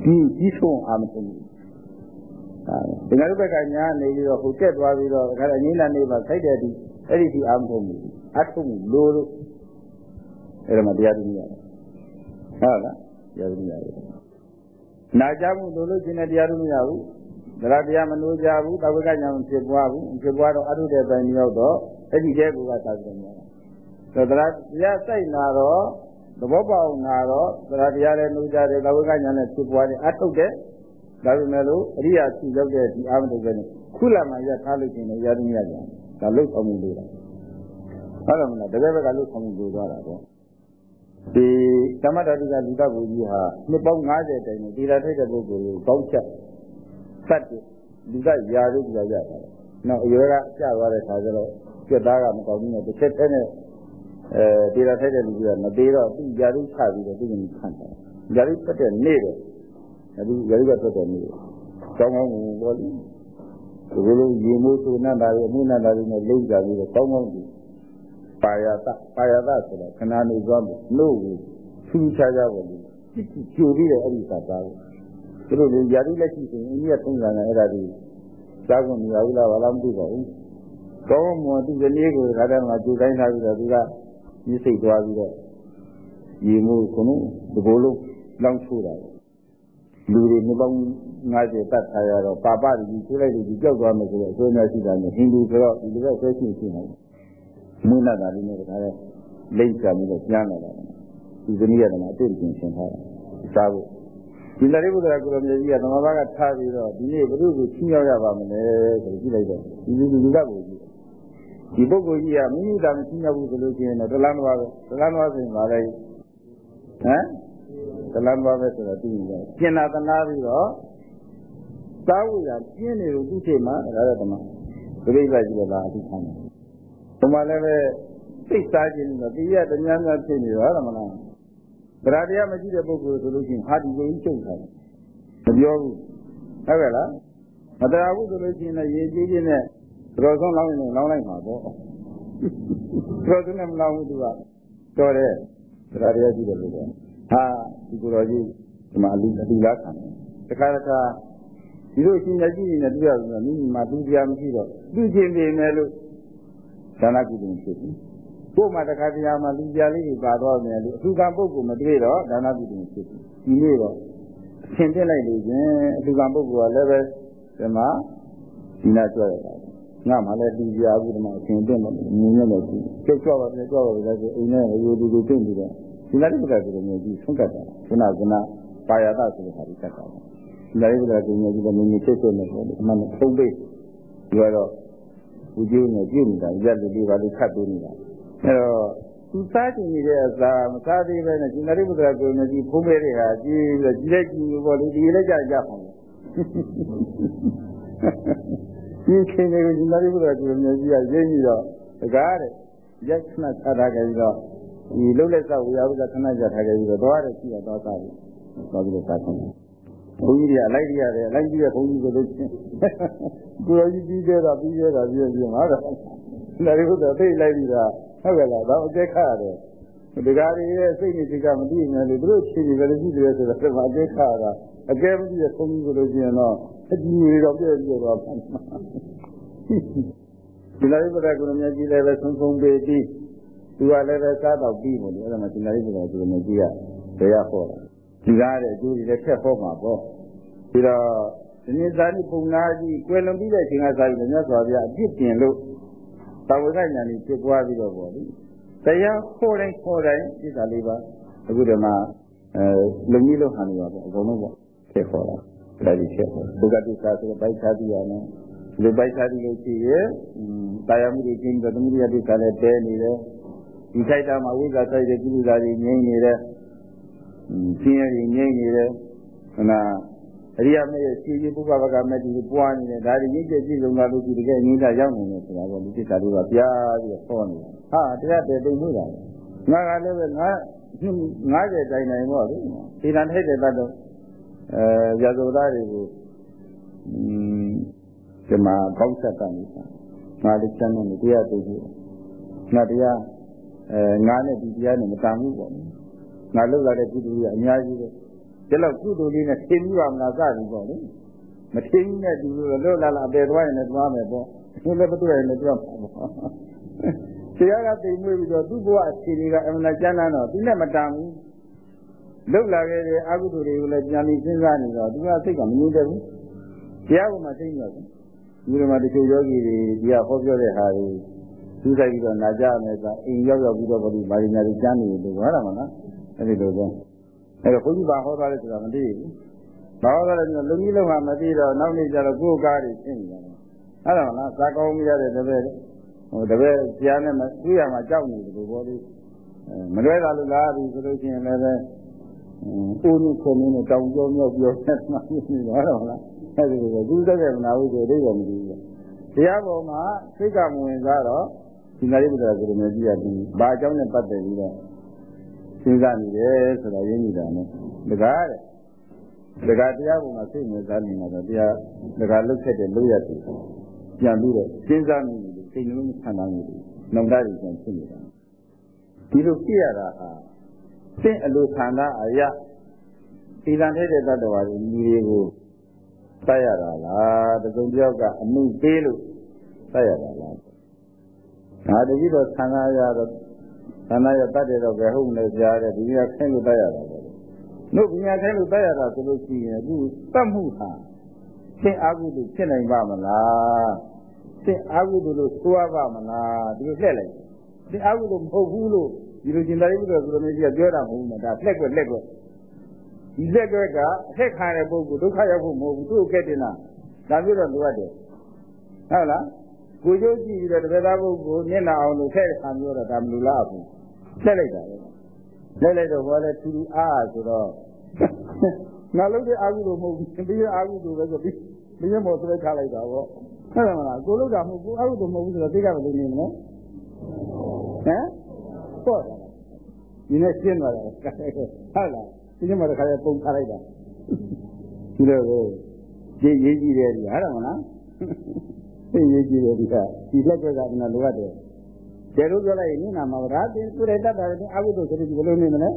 တာဒီကြီးဆုံးအာမထုံးဒီငါတို့ဘက်ကညာနေပြီးတော့ဟိုတက်သွားပြီးတော့ဒါကြအငိမ့်လာနေပါစိုက်တဲ့ဒီအဲ့ဒီဒီအာမထုံးဘူးအထုံးလို့လို့အဲ့ဒါမှတရားသူများဟုတ်လားတရားသူများနာကြမှုလို့လို့ရှင်တဲ့တရားသူများဘူးဒါရတရားမလို့ကြဘူးတဝိကညာမဖြစ်ပွားဘူးဖြစ်ပွားတော့အထုတဲ့တိုင်ရောက်တော့အဲ့ဒီကျဲကူကသာတယ်များတော့တရားတရားစိုက်လာတော့ သဘောပေါက်လာတော့တရားတရားလည်းလို့ကြတယ်တဝိကညာနဲ့ဖြစ်ပွားတယ်အထုတဲ့ဒါပေမဲ့လို့အရိယာရှိရောက်တဲ့ဒီအာမတုကနဲ့ခုလာမှရထားလို့ရှင်လည်းရာသူများကြဒါလုတ်ဆောင်မှုလို့လားဟုတ်တယ်မလားတကယ်ပဲကလုတ်ဆောင်မှုလို့သွားတာပေါ့ဒီသမတ္တတိကလူတဘူကြီးဟာနှစ်ပေါင်း90တိုင်နဲ့ဒီလာထိုက်တဲ့ပုဂ္ဂိုလ်ကိုကောင်းချက်စတ်တယ်လူကယာရုပ်ကြရတာ။နောက်အရွယ်ကကျသွားတဲ့ခါကျတော့ပြက်သားကမကောင်းဘူးနဲ့တစ်ချက်တည်းနဲ့ အဲဒီလာထိုက်တဲ့လူကမသေးတော့သူယာရုပ်ချပြီးတော့သူကခံတယ်။ယာရုပ်တက်တဲ့နေ့တယ်။အဲဒီယာရုပ်ကတက်တဲ့နေ့။ကောင်းကောင်းကိုပေါ်လိ။ဒီလိုရေမိုးဆိုနတ်တာတွေအမှုနတ်တာတွေနဲ့လိမ့်ကြပြီးတော့ကောင်းကောင်းကြည့်ပါယတပါယတဆိုတာခဏနေသွားမှုနှုတ်ကိုထူးခြားခြားပေါ်လို့ကြိုပြီးတဲ့အဲ့ဒီသာသားကိုသူတို့လည်းယာတိလက်ရှိဆိုရင်အိန္ဒိယထုံးစံနဲ့အဲ့ဒါဒီစားခွင့်မရဘူးလားဘာလို့မသိပါဘူးကောင်းမွန်သူကလေးကိုခါတဲ့မှာကြိုတိုင်းထားပြီးတော့သူက ညှိစိတ်သွားပြီးတော့ရေမှုခုနဒီဘိုးလုံးလောင်းချိုးတာလူတွေနှစ်ပေါင်း90တတ်ထားရတော့ပါပကြီးချိုးလိုက်လို့ဒီကြောက်သွားမယ်ဆိုတော့အစိုးရရှိတာနဲ့ဟိန္ဒူဆိုတော့ဒီလိုပဲဆွဲရှိရှိနေတယ်မွေးလာတာလေးနဲ့တခါလဲလိမ့်ချပြီးတော့ကျမ်းလာတာဒီဇနီးရတော့အတိတ်ပြင်ဆင်ထားတာစားဖို့ဒီလာရိပုတ္တရာကိုရမြေကြီးကသမဘာကထားပြီးတော့ဒီနေ့ဘုရုကိုချင်းရောက်ရပါမလဲဆိုကြည့်လိုက်တော့ဒီလူလူကကိုကြည့် ဒီပုဂ္ဂိုလ်ကြီးကမိမိသာမချင်းရောက်ဘူးဆိုလို့ရှိရင်တော့တလန်းသွားပဲတလန်းသွားဆိုရင်ပါလေဟမ်တလန်းသွားပဲဆိုတော့သိနေတယ်ကျင်နာသနာပြီးတော့စားဝိကပြင်းနေလို့သူ့ချိန်မှာဒါကြတော့တမပြိဿကြီးကလာအထူးခံတယ်ဘုမလည်းပဲစိတ်စားခြင်းနဲ့တရားတများများဖြစ်နေတော့မလားတရားတရားမရှိတဲ့ပုဂ္ဂိုလ်ဆိုလို့ရှိရင်ဟာဒီကိုကြီးချုပ်ထားတယ်မပြောဘူးဟုတ်ကဲ့လားမတရားဘူးဆိုလို့ရှိရင်လည်းရေကြီးခြင်းနဲ့ တော်ဆုံးလောင်းရင်လောင်းလိုက်မှာပေါ့တော်ဆုံးနဲ့မလောင်းဘူးသူကတော်တယ်တရားတရားရှိတယ်လို့ပြောဟာဒီကိုယ်တော်ကြီးဒီမှာအလူအလူလားခံတယ်တခါတခါဒီလိုရှင်ရကြီးနေနဲ့တွေ့ရပြီးတော့မိမိမှာသူတရားမရှိတော့သူချင်းပြင်မယ်လို့ဒါနကုသိုလ်ဖြစ်ပြီကိုယ်မှာတခါတည်းမှာလူပြလေးတွေပါတော့မယ်လို့အထူးကပုဂ္ဂိုလ်မတွေ့တော့ဒါနကုသိုလ်ဖြစ်ပြီဒီနေ့တော့သင်ပြလိုက်လို့ချင်းအထူးကပုဂ္ဂိုလ်ကလည်းပဲဒီမှာဒီနာကြွရတာ ငါမှလည်းလူပြအခုဒီမှာအရှင်ပြတယ်မြင်ရမယ်ကြည့်ကြောက်ကြောက်ပါပဲကြောက်ပါပဲဆိုအိမ်နဲ့ရိုးတူတူပြင်ပြီးတော့ဒီနာတိပ္ပကဆိုတဲ့မျိုးကြီးဆုံးကတ်တာခုနကနာပါယတဆိုတဲ့ဟာကိုကတ်တာဒီနာတိပ္ပကဆိုတဲ့မျိုးကြီးကမြင်မြင်ချက်ချက်နဲ့ပေါ့အမှန်ထုံးပိတ်ဒီကတော့ဦးကျိုးနဲ့ပြုနေတာရက်လူတွေပါလို့ခတ်ပေးနေတာအဲတော့သူစားကျင်နေတဲ့အစာမစားသေးပဲနဲ့ဒီနရိပုတ္တရာကိုယ်နဲ့ဒီဖုံးမဲတွေဟာကြီးပြီးတော့ကြီးလက်ကြီးပေါ့လေဒီလက်ကြကြအောင် ဒီချင်းတွေကိုဒီနရိပုတ္တရာကိုယ်နဲ့ကြီးကရင်းပြီးတော့တကားတဲ့ရက်ခဏထားထားကြပြီးတော့ဒီလှုပ်လက်ဆောက်ဝေယဝုဒ္ဓခဏကြထားကြပြီးတော့တော့ရတယ်ရှိရတော့စားတယ်တော့ပြီးတော့စားတယ်ဘုန်းကြီးတွေအလိုက်ရရတယ်အလိုက်ကြီးရဲ့ဘုန်းကြီးဆိုလို့ချင်းကိုယ်ကြီးပြီးသေးတာပြီးသေးတာပြီးပြီးမှာတော့ဒါတွေကတော့သိလိုက်ပြီးတာဟုတ်ကဲ့လားတော့အကျက်ခရတယ်ဒီကားတွေရဲ့စိတ်နဲ့စိတ်ကမတည်နေလို့သူတို့ချင်းနေတယ်ရှိတယ်ဆိုတော့ဒီမှာအကျက်ခရတာအကျက်မတည်တဲ့ဘုန်းကြီးဆိုလို့ချင်းတော့ အကြီးကြီးတော့ပြည့်ပြည့်သွားပါဒီလာရိပ္ပဒကုဏမြတ်ကြီးလည်းပဲဆုံးဆုံးပေပြီးသူကလည်းပဲစားတော့ပြီးမို့လို့အဲ့ဒါမှဒီလာရိပ္ပဒကုဏမြတ်ကြီးကတရားဟောတာဒီကားတဲ့အကျိုးတွေလည်းထက်ဟောမှာပေါ့ပြီးတော့ဒီနေ့သာနိပုံနာကြီးကွယ်လွန်ပြီးတဲ့အချိန်ကစားပြီးမြတ်စွာဘုရားအပြစ်တင်လို့တာဝကညာနေဖြစ်ပွားပြီးတော့ပေါ့လေတရားခေါ်တိုင်းခေါ်တိုင်းပြစ်တာလေးပါအခုဒီမှာအဲလုံကြီးလို့ဟန်နေပါပေါ့အကုန်လုံးပေါ့ဖြစ်ခေါ်တာ ဒါကြီးဖြစ်ခေါ်ဘုဂတိသာဆိုပိုက်ချတိရမယ်ဒီပိုက်ချတိလို့ရှိရဲ့တာယာမှုတွေကျင်းပြီးတော့သမုဒိယတိကလည်းတဲနေတယ်ဒီထိုက်တာမှာဝိဇ္ဇာဆိုင်တဲ့ကိလေသာတွေငြိမ့်နေတယ်ဆင်းရဲတွေငြိမ့်နေတယ်ခဏအရိယာမေရဲ့ရှိကြီးပုဗ္ဗဘကမဲ့ဒီပွားနေတယ်ဒါတွေရင့်ကျက်ကြည့်လုံလာလို့ဒီတကယ်ငြိမ်းတာရောက်နေတယ်ဆိုတာပေါ့ဒီကိစ္စတွေကပြားပြီးဟောနေတာဟာတရားတည်တိမ်လို့တာငါကလည်းပဲငါ90တိုင်နိုင်ပေါ့လေဒီတန်ထိုက်တဲ့တတ်တော့ အဲရာဇဝသားတွေကိုဒီမှာကောင်းဆက်တာနေတာငါလည်းချမ်းနေတရားသိပြီငါတရားအဲငါနဲ့ဒီတရားနဲ့မတန်ဘူးပေါ့ငါလောက်လာတဲ့ကုသိုလ်ကြီးအများကြီးပဲဒီလောက်ကုသိုလ်လေးနဲ့သင်ပြီးပါမလားစသည်ပေါ့လေမထင်းနဲ့ဒီလိုလွတ်လာလာအပေသွားရင်လည်းသွားမယ်ပေါ့သူလည်းမတွေ့ရင်လည်းတွေ့မှာပေါ့တရားကသိမွေးပြီးတော့သူ့ဘဝအခြေတွေကအမှန်ကျမ်းမ်းတော့သူနဲ့မတန်ဘူး လုတ်လာခဲ့တဲ့အကုသိုလ်တွေကိုလည်းပြန်ပြီးစဉ်းစားနေတော့သူကစိတ်ကမငြိမ်တဲ့ဘူးတရားကမှသိနေတော့ဘူးဒီမှာတချို့ယောဂီတွေဒီကဟောပြောတဲ့ဟာတွေသူဆိုင်ပြီးတော့နာကြမယ်ဆိုအိမ်ရောက်ရောက်ပြီးတော့ဘာလို့မာရီညာတွေကျမ်းနေလို့ဟောတာမလားအဲ့ဒီလိုပဲအဲ့တော့ဘုရားဘာဟောတာလဲဆိုတာမသိဘူးဘာဟောတာလဲဆိုတော့လုံကြီးလုံးကမသိတော့နောက်နေ့ကျတော့ကိုယ်ကားတွေရှင်းနေတယ်အဲ့ဒါမလားသာကောင်းမရတဲ့တပည့်ဟိုတပည့်ဆရာနဲ့မတွေ့ရမှာကြောက်နေတယ်လို့ပြောလို့မလွဲတာလို့လားဒီဆိုလို့ရှိရင်လည်း ပဲဦးနုခုနင်းတောင်ကြောမြောက်ပြောနေမှာဖြစ်နေတော့ဟုတ်လားအဲ့ဒီလိုသူသက်တဲ့မနာဘူးဆိုအိဗယ်မကြည့်ဘူးတရားပေါ်မှာစိတ်ကမဝင်စားတော့ဒီနာရီဘုရားဆိုတဲ့မျိုးကြီးကဒီဘာအကြောင်းနဲ့ပတ်သက်ပြီးတော့စဉ်းစားနေတယ်ဆိုတာရင်းနေတာနဲ့တကားတဲ့တကားတရားပေါ်မှာစိတ်ဝင်စားနေတာတော့တရားတကားလုတ်ခဲ့တဲ့လုတ်ရတယ်ပြန်ပြီးတော့စဉ်းစားနေတယ်စိတ်နှလုံးဆန္ဒနေတယ်နှောင်တတွေပြန်ဖြစ်နေတာဒီလိုဖြစ်ရတာဟာ သင်အလိုခန္ဓာအရာသီလထဲတဲ့တတ္တဝါတွေညီတွေကိုတတ်ရတာလားတစုံတယောက်ကအမှုပေးလို့တတ်ရတာလားဒါတတိတော့ခန္ဓာရတော့ခန္ဓာရတတ်တယ်တော့ဘယ်ဟုတ်လဲကြားတယ်ဒီကဆင်းလို့တတ်ရတာပဲနှုတ်ပညာဆင်းလို့တတ်ရတာဆိုလို့ရှိရင်အခုတတ်မှုဟာသင်အာဟုတုဖြစ်နိုင်ပါမလားသင်အာဟုတုလို့ဆိုရပါမလားဒီလိုလှည့်လိုက်သင်အာဟုတုမဟုတ်ဘူးလို့ ဒီလိုကျင်သာရိပုတ္တရာဆိုလိုမျိုးကြီးကပြောတာမဟုတ်ဘူးနော်ဒါလက်ွက်လက်ွက်ဒီလက်ွက်ကအထက်ခံတဲ့ပုဂ္ဂိုလ်ဒုက္ခရောက်ဖို့မဟုတ်ဘူးသူ့အခက်တင်တာဒါမျိုးတော့လိုအပ်တယ်ဟုတ်လားကိုကျိုးကြည့်ပြီးတော့တပည့်သားပုဂ္ဂိုလ်မျက်နှာအောင်လို့ထည့်ခံပြောတော့ဒါမလိုလားဘူးလက်လိုက်တာပဲလက်လိုက်တော့ဘောလဲထူထူအားအားဆိုတော့ငါလုပ်တဲ့အာဟုလို့မဟုတ်ဘူးပြီးရအာဟုလို့ပဲဆိုပြီးဘယ်မောဆွဲထားလိုက်တာပေါ့ဟုတ်တယ်မလားကိုလုပ်တာမဟုတ်ဘူးအာဟုလို့မဟုတ်ဘူးဆိုတော့သိကြမလို့နေမလဲဟမ် ပေါ့တယ်ဒီနဲ့ရှင်းသွားတယ်ဟုတ်လားဒီနေ့မှတခါလဲပုံထားလိုက်တာဒီလိုကိုရေးရေးကြည့်တယ်ဒီဟာတော့မလားသိရေးကြည့်တယ်ဒီကဒီလက်ကကလည်းလိုအပ်တယ်ကျေလို့ပြောလိုက်ရင်နာမှာဗရာတင်သူရတတ်တာလည်းအာဟုတို့ဆိုပြီးဘယ်လိုနေမလဲ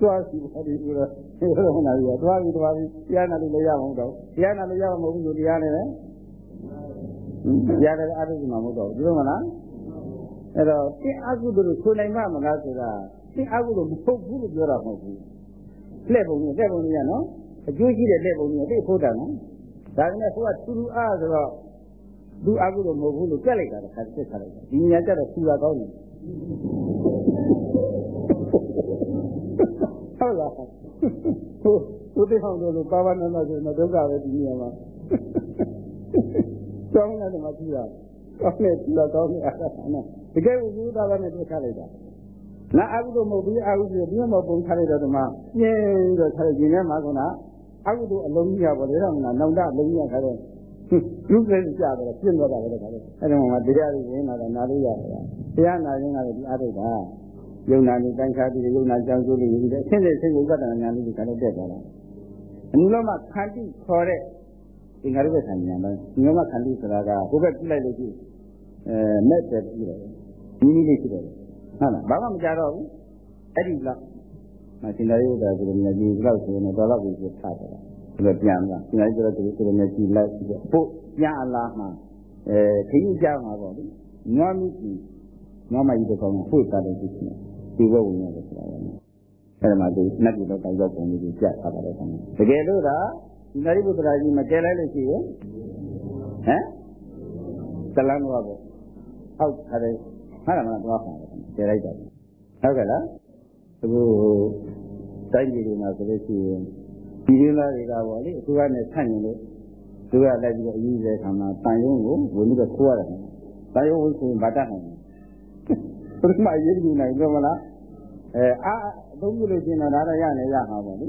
သွားစီပါဒီဆိုတော့ဒီလိုနာပြီးသွားပြီးသွားပြီးတရားနာလို့လည်းရမှာမဟုတ်တော့တရားနာလို့ရမှာမဟုတ်ဘူးတရားနဲ့လည်းတရားနဲ့အားထုတ်မှာမဟုတ်တော့ဒီလိုမလား အဲ့တော့တင်အာဟုတို့ဆိုနိုင်မှာမလားဆိုတာတင်အာဟုတို့မဟုတ်ဘူးလို့ပြောတာမဟုတ်ဘူးလှည့်ပုံနဲ့လှည့်ပုံနဲ့ရနော်အကျိုးရှိတဲ့လှည့်ပုံနဲ့သိဖို့တာနော်ဒါကလည်းကိုကတူတူအားဆိုတော့သူအာဟုတို့မဟုတ်ဘူးလို့ကြက်လိုက်တာတစ်ခါတစ်ခါလိုက်တာဒီညာကြတော့ထူတာကောင်းတယ်ဟုတ်လားဟိုကိုတိဟောင်းတို့လိုပါဝနာနာဆိုတော့ဒုက္ခပဲဒီနေရာမှာကျောင်းနဲ့မှကြည့်ရ အောင်နဲ့ဒီလိုကောင်းနေအားနာတကယ်ဝိသုသာလည်းတွေ့ခလိုက်တာငါအာဟုတို့မဟုတ်ဘူးအာဟုတို့ဒီမှာပုံထားလိုက်တော့ဒီမှာပြင်းတော့ထားရင်ထဲမှာကအာဟုတို့အလုံးကြီးရပါလေတော့ငါနောင်တအလုံးကြီးရခါတော့လူကလေးကြတယ်ပြင်းသွားတာပဲခါတော့အဲ့တော့ငါတရားကြီးရင်းလာတာနာလို့ရတယ်တရားနာရင်းကလည်းဒီအားထုတ်တာယုံနာနေတိုင်းခါပြီးယုံနာကြောင်းကျိုးလေးပြီးတဲ့အင်းနဲ့ဆင်းရုပ်ကတ္တညာလေးကလည်းတက်သွားတာအနုလောမခန္တိခေါ်တဲ့သင်္ခါရုပ္ပခန္ဓာညာပိုင်းဒီလောမခန္တိဆိုတာကဘုဘက်ပြလိုက်လို့ကြည့် အဲမဲ့တယ်ပြီးတယ်နီးနီးလေးရှိတယ်ဟုတ်လားဘာမှမကြတော့ဘူးအဲ့ဒီလောက်မသင်္ခါရုပ္ပဆိုလို့မြည်ကြီးလောက်ဆိုရင်တော့တော့ပြီးပြထားတယ်ဒီလိုပြန်လာသင်္ခါရုပ္ပဆိုလို့ဆိုလို့မြည်ကြီးလိုက်ပြီးတော့ဖို့ပြန်လာမှအဲခရီးကြမှာပေါ့လေငွားမိကြီးငွားမကြီးတစ်ကောင်ဖို့တာတယ်ဖြစ်နေဒီဘဝဝင်ရတယ်ဆိုတာပဲအဲ့ဒါမှဒီနတ်ပြည်တော့တောက်ရောက်ပုံလေးကိုကြက်ထားပါတယ်ခင်ဗျတကယ်လို့ဒါဒီနာရိပုတ္တရာကြီးမကယ်လိုက်လို့ရှိရင်ဟမ်သလန်းတော့ပေါ့ ဟောက်ထားတယ်ဟာမလားသွားပါမယ်ကယ်လိုက်တာဟုတ်ကဲ့လားအခုတိုင်းပြည်တွေမှာဆိုလို့ရှိရင်ဒီရင်းသားတွေကပေါ့လေအခုကနဲ့ဆန့်ကျင်လို့သူကလိုက်ပြီးတော့အယူတဲ့ခါမှာတန်ရုံးကိုဝင်ပြီးတော့ခိုးရတယ်တန်ရုံးဝင်ဆိုရင်ဗတ်တတ်နိုင်ဘုရားရေးကြည့်နိုင်တော့မလားအဲအာအသုံးပြုလို့ရှိရင်တော့ဒါတော့ရနေရမှာပေါ့လေ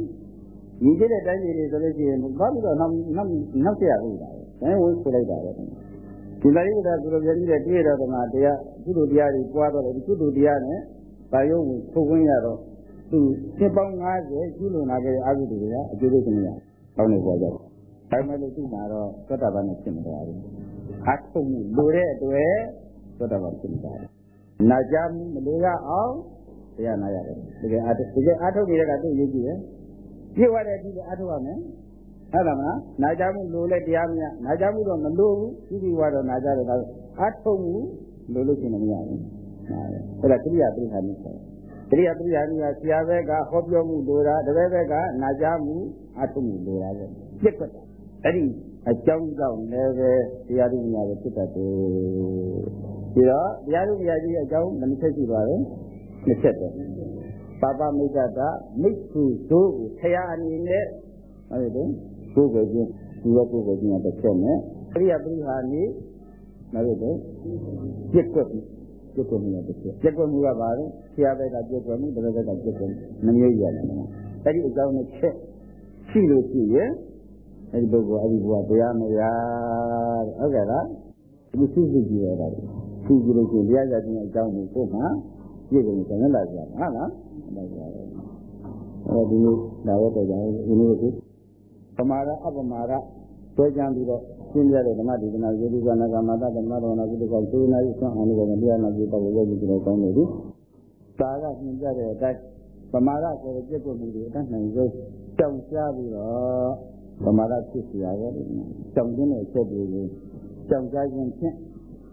ညီကျတဲ့တိုင်းပြည်တွေဆိုလို့ရှိရင်ဘာလို့တော့နောက်နောက်နောက်ကျရလို့တာပဲအဲဝင်ဆိုလိုက်တာပဲ ဒီလိုရတဲ့သူတို့ပြန်ပြီးတဲ့တွေ့တော်ကမှတရားကုသိုလ်တရားတွေပွားတော့တယ်ဒီကုသိုလ်တရားနဲ့ဗာယုံကိုထုတ်ခွင့်ရတော့သူစစ်ပေါင်း90ကျူးလွန်လာခဲ့တဲ့အကုသိုလ်တွေကအကျိုးပေးခြင်းရကောင်းနေပေါ်ကြတယ်ဒါမှမဟုတ်သူ့မှာတော့သတ္တဗာနဲ့ဖြစ်နေတယ်အထုံးမှုလိုတဲ့အတွက်သောတာပန်ဖြစ်နေတာနာကြမှုမလိုရအောင်တရားနာရတယ်တကယ်အထုတကယ်အထုနေတဲ့ကသူ့ရေးကြည့်တယ်ပြည့်ဝတဲ့အထိလည်းအထုရမယ် ဟုတ်လားမလားနာကြမှုလိုလဲတရားမရနာကြမှုတော့မလိုဘူးပြီးပြီးတော့နာကြတယ်ဒါအထုံမှုလိုလို့ရှိရင်မရဘူးအဲ့ဒါကိရိယာပြိခါနေတယ်ကိရိယာပြိခါနေကဆရာဘက်ကဟောပြောမှုလိုတာတပည့်ဘက်ကနာကြမှုအထုံမှုလိုတာပဲပြစ်ကွက်တာအဲ့ဒီအကြောင်းကြောင့်လည်းပဲတရားဓုညာကိုဖြစ်တတ်တယ်ပြီးတော့တရားဓုညာကြီးအကြောင်းမနှစ်ချက်ရှိပါဘူးနှစ်ချက်တယ်ပါပမိတ်တာမိတ်စုတို့ကိုဆရာအနေနဲ့ဟုတ်တယ် ကိုယ်ကိုယ်ချင်းဒီလိုကိုယ်ကိုယ်ချင်းတစ်ချက်နဲ့အရိယပရိဟာနိဟုတ်တယ်ပြစ်ကွက်ပြီးပြစ်ကွက်မှုတစ်ချက်ပြစ်ကွက်မှုကဘာလဲဆရာဘက်ကပြစ်ကွက်မှုတပည့်ဘက်ကပြစ်ကွက်မှုနှမျိုးရတယ်နော်အဲ့ဒီအကြောင်းနဲ့ချက်ရှိလို့ရှိရင်အဲ့ဒီပုဂ္ဂိုလ်အဲ့ဒီဘုရားတရားမရဟုတ်ကဲ့လားဒီစုစုကြည့်ရတာစုကြည့်လို့ရှိရင်တရားရခြင်းအကြောင်းကိုကိုယ်မှာပြည့်စုံတယ်နည်းလာကြဟုတ်လားဟုတ်ပါဘူးအဲ့ဒီဒါရတဲ့ကြောင့်ဒီလိုကိုပ မာဒအပမာဒဆွဲကြံပြီးတော့ရှင်းပြတဲ့ဓမ္မဒေသနာယေတိကနာကမာတဓမ္မတော်နာကုတ္တကသုနာယဆွမ်းအောင်လို့တရားနာပြုတော့ယောဂီတွေကောင်းနေပြီ။ဒါကညွှန်ပြတဲ့အတိုင်းပမာဒဆိုတဲ့ပြည့်စုံမှုတွေအတတ်နိုင်ဆုံးကြောင်ရှားပြီးတော့ပမာဒဖြစ်เสียရတယ်။ကြောင်ခြင်းတဲ့အချက်တွေကိုကြောင်ရှားခြင်းဖြင့်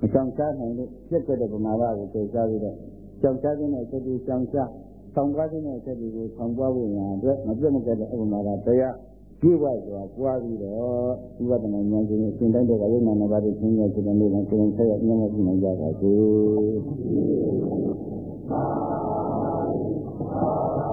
အကြောင်ရှားနိုင်လို့ပြည့်စုံတဲ့ပမာဒကိုသိစားပြီးတော့ကြောင်ရှားခြင်းတဲ့အချက်တွေကြောင်ရှားဆောင်ပွားခြင်းတဲ့အချက်တွေကိုဆောင်ပွားဖို့ရန်အတွက်မပြတ်မကတဲ့ဥပမာကတရား ပြည့်ဝစွာပွားပြီးတော့ဥပဒနာဉာဏ်ရှင်အရှင်တိုင်းတဲ့ကရုဏာနာပါတိသင်္ကြန်ဒီနေ့လည်းကိုယ်ဆက်ရမြတ်မြတ်ပြနိုင်ကြပါစေ။